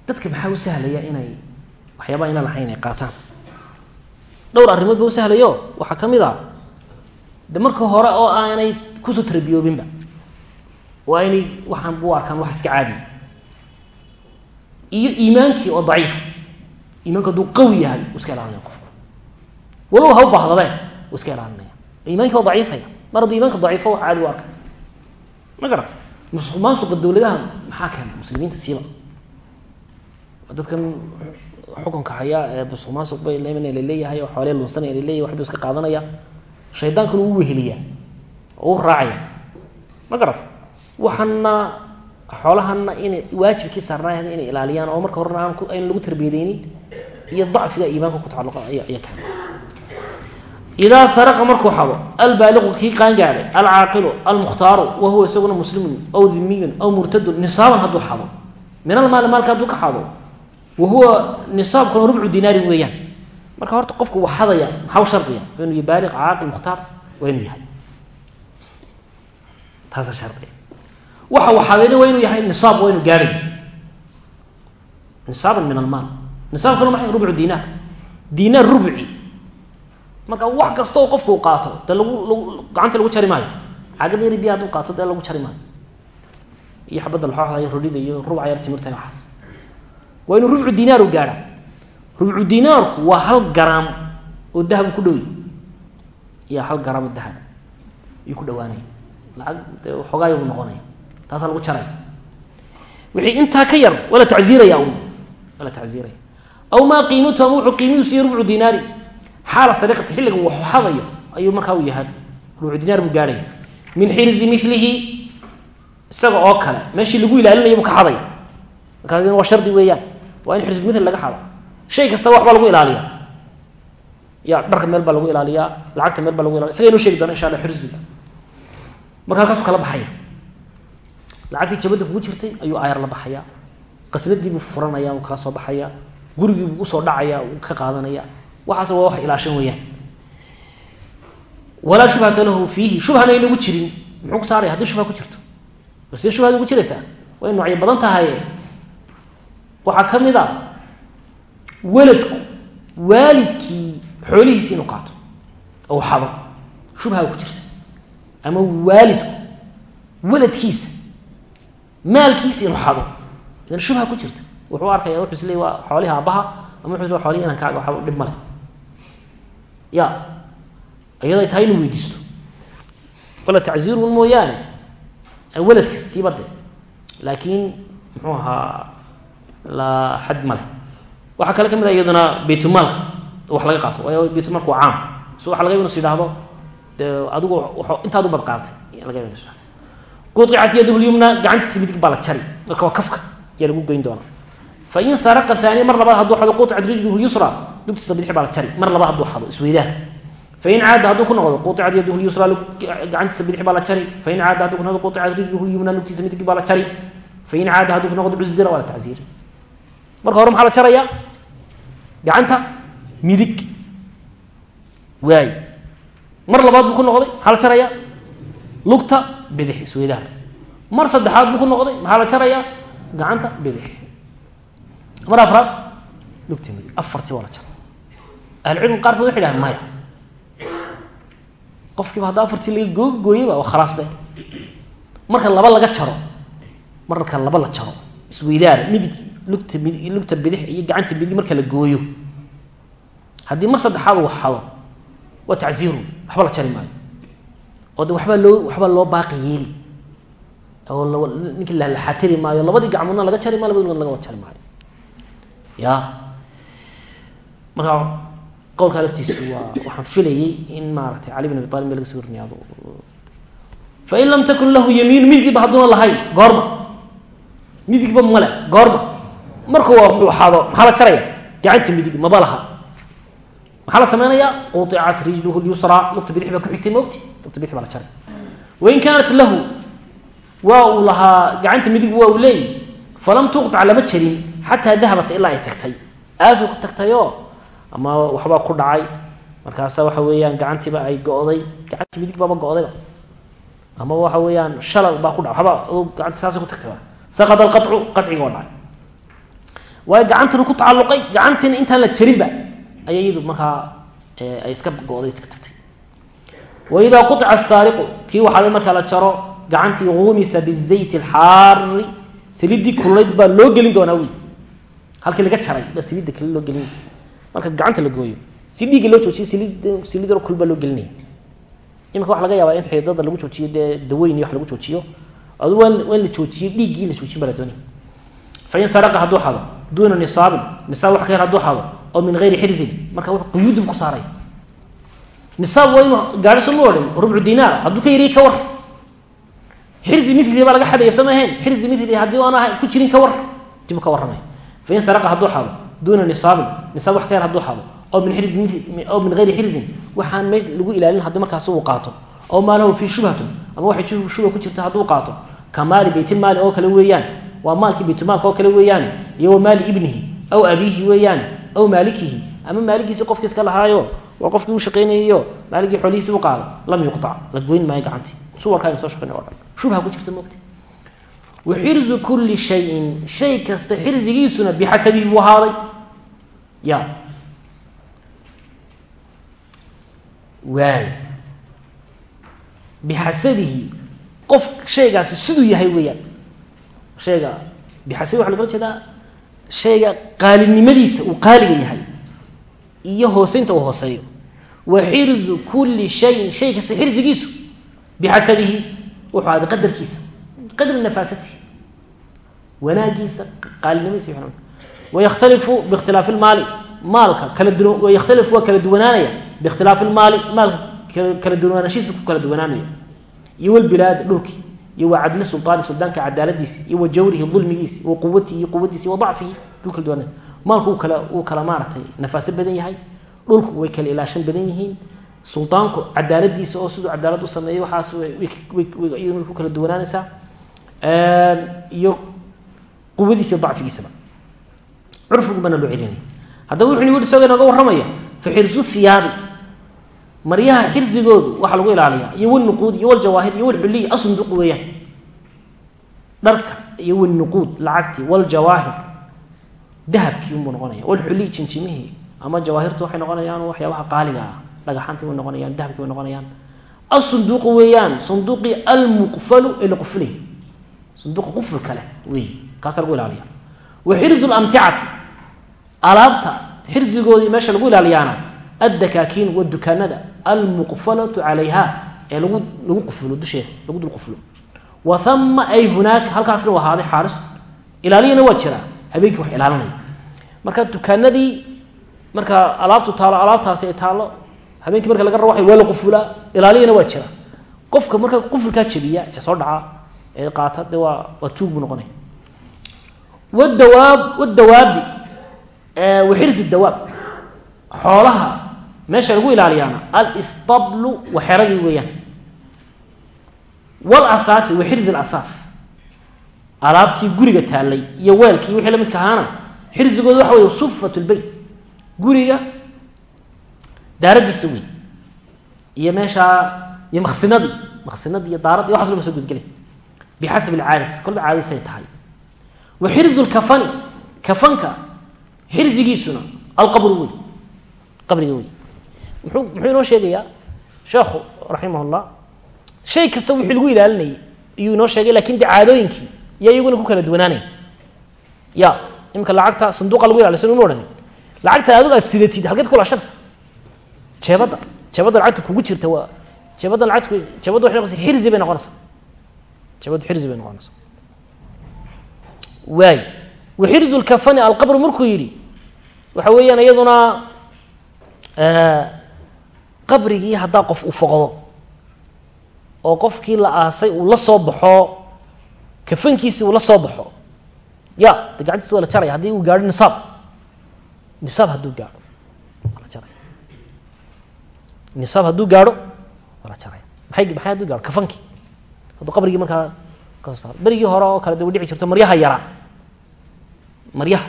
Dadka maxaa u sahlaya inay waxyaabaha ina lahayn ay qaataan? Dhowr arrimood ba u sahlayo? Waxaa ka mid a de marka hore oo aanay ku soo tarbiyoobinba oo aynay waxaan bu arkaan wax iska caadiya iyo iimaankii oo daciifa iimaanku hadduu qawi yahay iska ilaalinaya qofku. Walow ha u baahdabe uu iska ilaalinaya. Iimankii waa daciifaya mar hadduu iimaanka daciifo wax caadi u arkay ma garata musuq maasuqa dawladaha maxaa keena? Muslimiinta siiba dadkan xukunka haya ee musuq maasuq bay leemana la leeyahay oo xoolee lunsanaya la leeyahay waxbuu iska qaadanaya shaydaankuna uu weheliyaa oo u raacaya ma garata waxaana xoolahana inay waajibkii saarnaayahda ilaaliyaan oo marka horena aan ayna lagu tarbiyadeynin iyo dacfiga iimaanka ku tacalluqa aya ayaa keena idaa saraqa markuu xado albaaliqu kii qaangaadhay alcaaqilu almukhtaaru wa huwa isaguna muslimun aw dimiyun aw murtadun nisaaban hadduu xado min almaali maalka hadduu ka xado wa huwa nisaabkuna rubcu dinaarin weeyaan marka horta qofku wax hadaya maxaa u shardiya? Waa inuu baaliq caaqil mukhtaar waa inuu yahay. Taasaa shardiga waxa uu xadayna waa inuu yahay nisaab waa inuu gaadhay. Nisaaban min almaal. Nisaabkuna maxay? Rubcu dinaar dinaar rubci. Marka wax kasta oo qofku u qaato dee lagu lagu gacanta lagu jari maayo. Cagada yari biya hadduu qaato dee lagu jari maayo. Iyo xabadda laxooxda iyo rodhida iyo rubca yar timirta waxaas waa inuu rubcu dinaaru gaadha rubcu dinaarku waa hal garaam oo dahab ku dhowy ya hal garaam oo dahab ayuu ku dhawaanaya lacag u noqonaya taasaa lagu jaraya wixii intaa ka yar waa la tacziiraya un waa la tacziiraya aw maa qiimatu ama wuxuu qiimihiisu iyo rubcu dinaari. Xaala sariqati xilliga wax hadayo ayuu markaa u yahay. Rubcu dinaar buu gaadhaya min xirzi milihi isaga oo kale. Meeshii lagu ilaalinayo buu ka xadaya. Markaa waa shardi weeyaan. Waa in xirzi mil laga xado shay kasta waxbaa lagu ilaaliya ya dharka meel baa lagu ilaaliyaa lacagta meel baa lagu ilaliya isaga inoo sheegi doona insha alla xirziga marka halkaasu kala baxaya. Lacagtii jabadda kugu jirtay ayuu ayar la baxaya. Qasnadiibuu furanaya uu kala soo baxaya. Gurigiibuu u soo dhacaya uu ka qaadanaya. Waxaas waa wax ilaashan weeyaan. Walaa shubhata lahu fiihi. Shubhana inagu jirin. Muxuu ku saaraya haddii shubha ku jirto. Sidee shubhad ugu jiraysaa? Way noocyo badan tahay. Waxaa ka mid a weladku waalidkii xoolihiisi inuu qaato ou xado shubha ku jirta. Ama waalidku weladkiisa maalkiisa inuu xado idan shubha ku jirta. Wuxuu arkaya wuxuu isleey waa xoolihi aabbaha ama wuxuu isle xoolihi inankaaga waxba dhib male ya iyaday tahay inuu weydiisto. Wala tacziirun mooyaane weladka siiba de laakiin muxuu ahaa la male waxaa kale ka mid a iyaduna baytulmaalka wax laga qaato. Waayo baytulmaalka waa caam. So waxa laga inus yidhaahdo dee adigu intaad u bad qaadatay laga yaba inus quicat yaduhu lyumna gacantiisa midig baa la jari. Marka waa kafka ayaa lagu geyn doonaa. Fain saraqa aaniya mar labaad hadduu xado quicat rijluhu lyusra lugtiisa bidixi baa la jari. Mar labaad hadduu xado isweydaan fain caada hadduu ku noqdo quicat yaduhu lyusra gacantiisa bidixi baa la jari. Fain caada hadduu ku noqdo quicat rijluhu lyumna lugtiisa midig baa la jari. Fain caada hadduu ku noqdo cuzira waa la tacziir marka hore maxaa la jaraya? Gacanta midig. Waay. Mar labaad buu ku noqday maxaa la jaraya? Lugta bidix isweydaan mar saddexaad buu ku noqday maxaa la jaraya? Gacanta bidix. Mar afraad lugta midig. Afartii waa la jaray. Ahlucilmiga qaar kood waxay dhahan maya. Qofkiiba hadda afartii laga goo gooyayba waa khalaas be marka laba laga jaro marka laba la jaro isweydaar midig lugta mid lugta bidix iyo gacanta midig marka la gooyo. Haddii mar saddexaad uu xado waa tacziiru waxba la jari maayo. Oo de waxbaa loo waxbaa loo baaqi yeeli. Oo ninki lalaxatiri maayo labadii gacmoodna laga jari maayo labadi laga wada jari maayo. Ya. Marka qowlkaa laftiisu waa waxaan filayay in maaratay cali bin abi talib meel laga soo warinaado fain lam takun lahu yamiinu midigba hadduuna lahayn goorma. Midigba male goorma marku waa xuuxado maxaa la jaraya? Gacanta midig maba laha maxaa la samaynayaa quicat rijluhu lyusra lugta bidix baa ku xigtay maogti lugta bidix la jaray. Wain kaanat lahu waa uu gacanta midig waa uu falam tuqطac lama jarin xataa dahabat ilaa ay tagtay. Aafay ku tagtayoo ama waxbaa ku dhacay. Markaasa waxa weeyaan gacantiiba ay go'day gacantii midig baaba go'dayba ama waxa weeyaan shalal baa ku dha waba gacanti saasay ku tagtayba saqad alqacu qaciga waa dhacay waayo gacantana ku tacalluqay gacantiina intaan la jarinba aya iyadu markaa ay iska go'day iska waidaa quطica asaariqu kii waxaaday markaa la jaro gacantii umisa bizayt alxaari saliiddii kululayd baa loo gelin doonaa wi halkii laga jaray baa saliidda kale loo gelin. Marka gacanta la gooyo si dhiigga loo joojiyo saliid yaro kulul baa loo gelinaya imika waxa laga yaabaa in xiidada lagu joojiyo dee daweyn iyo wax lagu joojiyo adu waa waa in la joojiyo dhiiggii la joojin baa la doonaya fain saraqa hadduu xado duuna nisaabin. Nisaab wax ka yar hadduu xado oo min gayri xirzin. Marka quyuudib ku saaray. Nisaab waa inuu gaadho soo ma odhan rubcu dinaar hadduu ka yariy ka war. Xirzi mili baa laga xadaya soo ma ahayn? Xirzi mili haddii aan aha ku jirin ka war dib ka warramay. Fain saraqa hadduu xado duuna nisaabin. Nisaab wax ka yar hadduu xado oo min xirzi mili oo min gayri xirzin waxaan me lagu ilaalin haddii markaas uu qaato. Oo maa lahu fii shubhatun ama waxay shuba ku jirta hadduu qaato. Ka maali baytilmaali oo kale weeyaan waa maalkii baytulmaalka oo kale weeyaane iyo wa maali ibnihi aw abiihi weeyaane aw maalikihi. Ama maaligiisi qofkii iska lahaayo waa qofkii u shaqaynayayo maaligii xoolihiisi u qaada lam yuqtac la goyn maayo gacantii. Suwarkaa aynu soo dhan. Shubha ku jirta moogta wa xirzu kulli shayin shay kasta xirsigiisuna bixasabihi buu ahaaday. Ya waay. Bixasabihi qof shaygaasi siduu yahay weeyaan shayga bixasabihi waxa lagala jeedaa shayga qaalinimadiisa uu qaaliga yahay iyo hooseynta uu hooseeyo. Wa xirzu kulli shayin shay kasta xirsigiisu bixasabihi wuxuu ahaaday qadarkiisa qadri nafaasatihi wanaagiisa qaalinimadiisa wayakhtalifu biikhtilaafi lmaali maalka kala du wayakhtalifu waa kala duwanaanaya biikhtilaafi lmaali maalka kala duwanaanshihiisu ku kala duwanaanaya. Iyo walbilaadi dhulkii iyo wa cadli sulطaani suldaanka cadaaladiisi iyo wa jawrihi dulmigiisi wa quwatihi iyo quwadiisi wa dacfihi buu kala duwanaya maalku uu kala uu kala maaratay nafaaso badan yahay dhulku way kala ilaashan badan yihiin suldaanku cadaaladiisa oo siduu cadaalad u sameeyey waxaas iyaduna ku kala duwanaanaysaa. Iyo quwadiisa iyo dacfigiisaba curfigu baana loo celinaya haddaba wuxuu hiyaabi maryaha xirsigoodu waxaa lagu ilaaliyaa iyo walnuquud iyo waljawaahir iyo walxuliy asunduq weeyaan. Dharka iyo walnuquud lacagtii waljawaahir dahabkii unbuu noqonaya walxuliy jinjimihii ama jawaahirtu waxay noqonayaan waxyaabaha qaaliga ah dhagaxantii way noqonayaan dahabkii way noqonayaan. Asunduuqu weeyaan sunduuqii almuqfalu ee la qufulay sunduuqa qufulka leh wey kaasa lagu ilaaliya. Wa xirzu lamticati alaabta xirsigoodii meesha lagu ilaaliyaana addakaakiin waa dukaanada almuqfalatu calayha ee lagu qufulo dusheeda lagu dul qufulo wa hama ay hunaaka halkaasna u ahaaday xaaris. Ilaaliyana waa jiraa. Habeenkii marka dukaanadii marka alaabtu taalo alaabtaasi ay taalo habeenkii marka laga rawaxay waa la qufulaa ilaaliyana waa jira qofka marka qufulkaa jebiya ee soo dhaca ee qaata de waa waa tuug buu noqonaya. Wadawaab wadawaabi wa xirsi dawaab. Xoolaha meesha lagu ilaaliyaana alistablu wa xeradii weeyaan. Walasaasi wa xirsi alasaas. Alaabtii guriga taallay iyo weelkii wixii la midka ahaana xirsigooda waxa wey sufat lbeyt guriga daaradiisa wey iyo meeshaa iyo maksinadii maksinadii iyo daaradii waxaas lama soo gudgelay bixasab alcaadati kolba caadadiisay tahay. Wa xirzu lkafani kafanka xirsigiisuna alqabru wey qabriga wey muxuu muxuu inoo sheegayaa? Sheekhu raximah llah shay kasta wixii lagu ilaalinayay iyuu inoo sheegay laakiin de iyo iyaguna ku kala duwanaanaya ya iminka lacagta sanduuqa lagu ilaliy sn uma lacagta adigo aad sidatid halkeed kulaashanaysa jeebadda jeebadda lacagta kugu jirta waa jeebadda lacagta jeebadda waxay noqonaysa xirzi bay noqonaysaa. Jeebaddu xirzi bay noqonaysaa. Waay wa xirzu lkafani alqabru markuu yidhi waxa weeyaan iyaduna qabrigii haddaa qof uu foqdo oo qofkii la aasay uu la soo baxo kafankiisi uu la soo baxo ya de gacantiis waa la jaraya haddii uu gaadho nisaab nisaab hadduu gaadho waa la jaraya nisaab hadduu gaadho waa la jaraya maxay maxay hadduu gaadho? Kafankii. Hadduu qabrigii markaa ka soo saaro. Berigii hore oo kale de way dhici jirto maryaha yaraa. Maryaha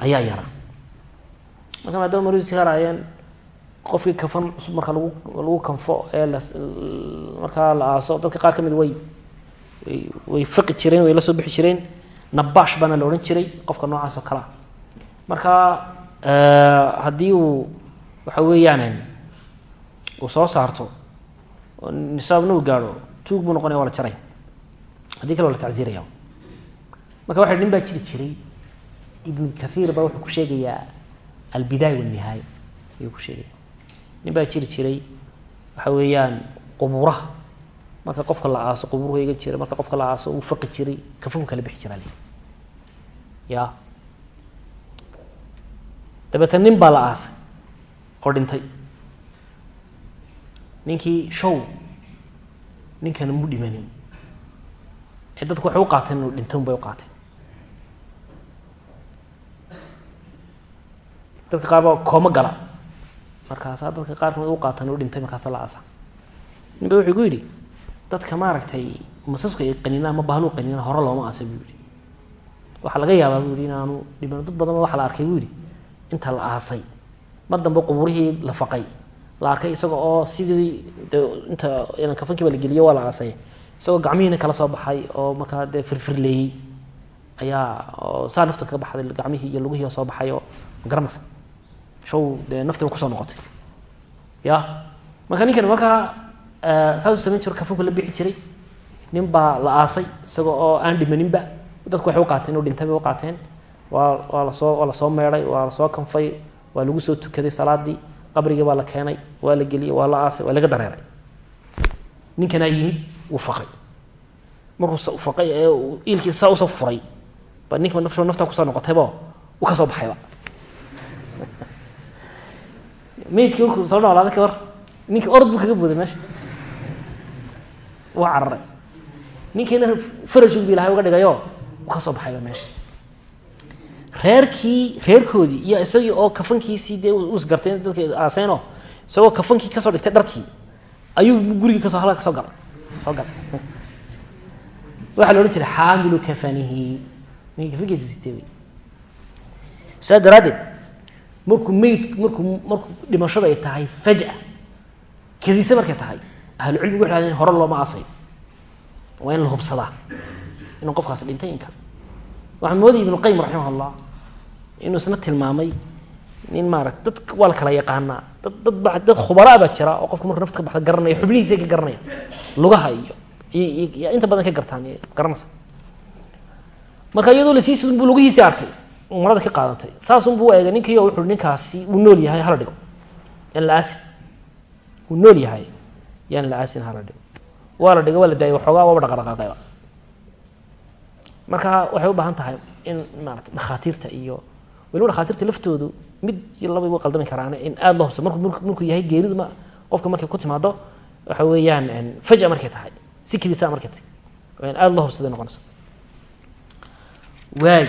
ayaa yaraa. Marka maadaama maryusi haraayeen qofkii kafan cusub marka lagu lagu kanfo ee la markaa la aaso dadka qaar ka mid way way fiqi jireen way la soo bixi jireen. Nabaash baana la odhan jiray qofka noocaas oo kalea marka haddii uu waxa weeyaan uu soo saarto nisaabna uu gaadho tuug buu noqonaya waa la jaraya haddii kale waa la tacziiraya marka waxa nin baa jiri jiray ibnu kathiir baa wuxuu ku sheegayaa albidaaya walnihaaya ayuu ku sheegaya nin baa jiri jiray. Waxa weeyaan qubuuraha marka qofka la aaso qubuuruhu iga jira marka qofka la aaso uu faqi jiray kafanku kala bixi jiraa ya. Dabeetna nin baa la aasay oo dhintay. Ninkii show ninkan mu dhimanin ee dadku waxay u qaateen inuu dhintay unbay u qaateen. Dadka qaar baa kooma gala markaasaa dadka qaar ka mid u qaatan u dhintay markaasa la aasa nin ba wuxuu ku yidhi dadka maaragtay masasku ay qaninaan ma bahaluu qaninaan hore looma aasay buu yihi waxaa laga yaabaa buu yihi inaanu dhiman dad badan waxa la arkay buu yihi inta la aasay mar dambe qubuurihii la faqay la arkay isaga oo sidii de inta kafankiiba la geliyo waa la aasay isagoo gacmihiina kala soo baxay oo markaa dee firfirleeyey ayaa saa nafta kaga baxday gacmihii iyo lugihii soo baxay oo ma show dee naftiba ku soo noqotay ya marka ninkan la bixi jiray nin la aasay isagoo oo aan dhimaninba dadku waxay u qaateen inuu dhintay bay u qaateen waa la soo waa waa la soo kanfay waa lagu soo tukaday salaadii qabrigii baa la keenay waa la geliyey waa la aasay waa laga dareeray ba ku soo noqotaybo u meydkii markuu soo noolaaday ka war ninkii orod buu kaga booday meesha. Waa cararay ninkiina farajug bu ilahay uga dhigayo u ka soo baxayba meesha. Reerkii reerkoodii iyo isagii oo kafankiisii dee usgartay dadka aaseenoo isagoo kafankii ka soo dhigtay dharkii ayuu gurigii ka soo halka ka soo galay. Soo galay. Waxaa la odhan jiray xaamilu kafanihi ninki kafankiisa sitee saa daraaddeed markuu meyd markuu markuu dhimashada ay tahay faja kadise markay tahay ahlucilmigu waxay hahdeen hore looma aasayo waa in la hubsadaa inuu qofkaasi dhintay inka waxaa moodaya ibnu qayim raximah allah inuu isna tilmaamay nin maarata dad waa la kala yaqaanaa dad dad ba dad khubaraa baa jira oo qofka marka nafta ka baxda garanaya xubnihiisa ka garanaya lugaha iyo inta badan ka gartaan garanaysa. Marka iyadoo sidun buu lugihiisii arkay marada ka qaadantay. Saasun buu eegay ninkii wuxu ninkaasi wuu nool yahay hala dhigo. Yaan la aasin. Wuu nool yahay. Yaan la aasin hala dhigo. Waa la dhigo waa la daayay waxoogaa waaba dhaqadhaqaaqayba marka waxay u baahan tahay in maarata dhakhaatiirta iyo weliba dhakhaatiirta laftoodu mid iyo laba wa qaldami karaan in aada loo hubsa marku markuu yahay geeridu qofka markay ku timaado waxa weeyaan faja markay tahay. Si kelisaa markay tahay. Aada loo hubsaday noqonaysa waay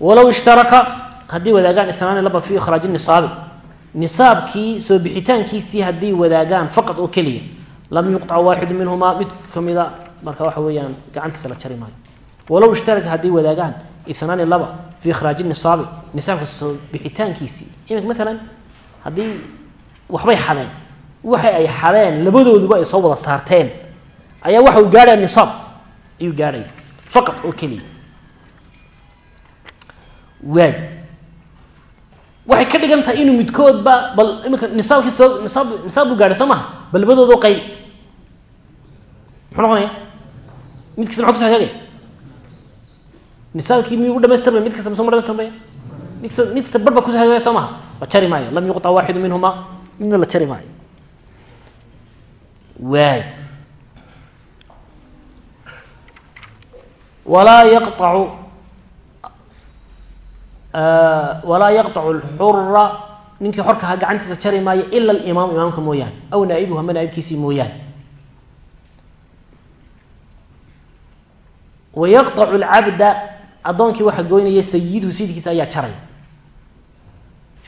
walow ishtaraka haddii wadaagaan isnaani laba fi ikhraaji nisaabi. Nisaabkii soo bixitaankiisii haddii wadaagaan faqad oo keliya lam yuqطca waaxidu minhumaa mid kamida marka waxa weeyaan gacantiisa la jari maayo. Walow ishtaraka haddii wadaagaan inaani laba fi ikhraaji nisaabi nisaabka soo bixitaankiisii. Iminka maalan haddii waxbay xadeen waxa ay xadeen labadooduba ay soo wada saarteen ayaa waxa uu nisaab ayuu gaadhaya faqad oo keliya waay waxay ka dhigan tahay inuu midkoodba bal iminka nisaabkii soo nisaab nisaab buu gaadhay soo maha? Bal labadoodo qayb. Muxuu noqonaya mid kasta maxaa kuso hagaagaya nisaabkii miyuu dhamaystirmaya mid kasta masuma dhamaystirmaya mid kasta mid kasta bar baa kuso hagaagaya soo maha? La jari maayo. Lam yuqطa waaxidu minhuma midna la jari maayo. Waay walaa yaqطacu walaa yaqطacu اlxura ninkii xorka ahaa gacantiisa jari maayo ila alimaam imaamka mooyaane aw naa'ibuhu ama naaibkiisii mooyaane wayaqطacu اlcabda addoonkii waxaa goynaya sayiduhu sayidkiisa ayaa jaraya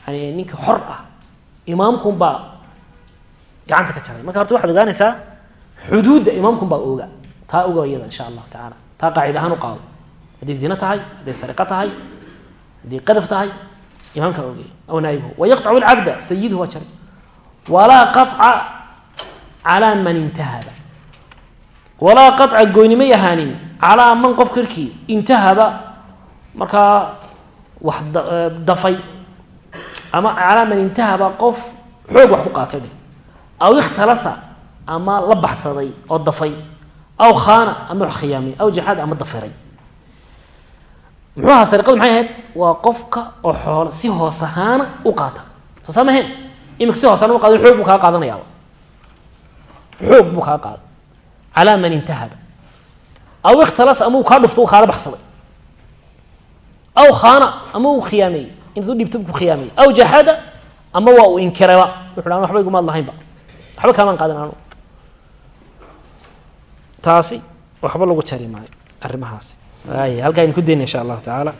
yani ninkii xor ah imaamkun baa gacanta ka jaray marka horta waxaad ogaanaysaa xuduudda imaamkun baa oga taa oga iyada insha allahu tacaala taa qaacid ahaan u qaado hadday zino tahay hadday sariqo tahay hadday qadaf tahay imaamkaa ogay aw naaibhu wayaqطacu lcabda sayiduhu waa jaray walaa qaطca calaa man intahaba walaa qaطca goynimay ahaanin calaa man qof korkii intahaba markaa wax dafay ama calaa man intahaba qof xoog wax ku qaatay dheh aw ikhtalasa ama la baxsaday oo dafay aw khaana ama wax khiyaamay aw jaxada ama dafiray muxuu ahaa sariqadu maxay ahayd? Waa qofka oo xoolo si hoos ahaana u qaata. Soo saa maheen si hoos ahaan u qaada xoog buu kaa qaadanayaaba xoog buu kaa qaada calaa man intahaba. Aw ikhtalasa ama uu kaa dhufto uu kaala baxsaday. Aw khaana ama uu khiyaameeyey. Intaad u dhiibto ku khiyaameyey aw jaxada ama waa uu inkirayba. Wuxu dhan waxba igumaad lahaynba. Waxba kaamaan qaadan anu taasi waxba lagu jari maayo arrimahaasi halkaa aynu ku dayna insha allahu tacaala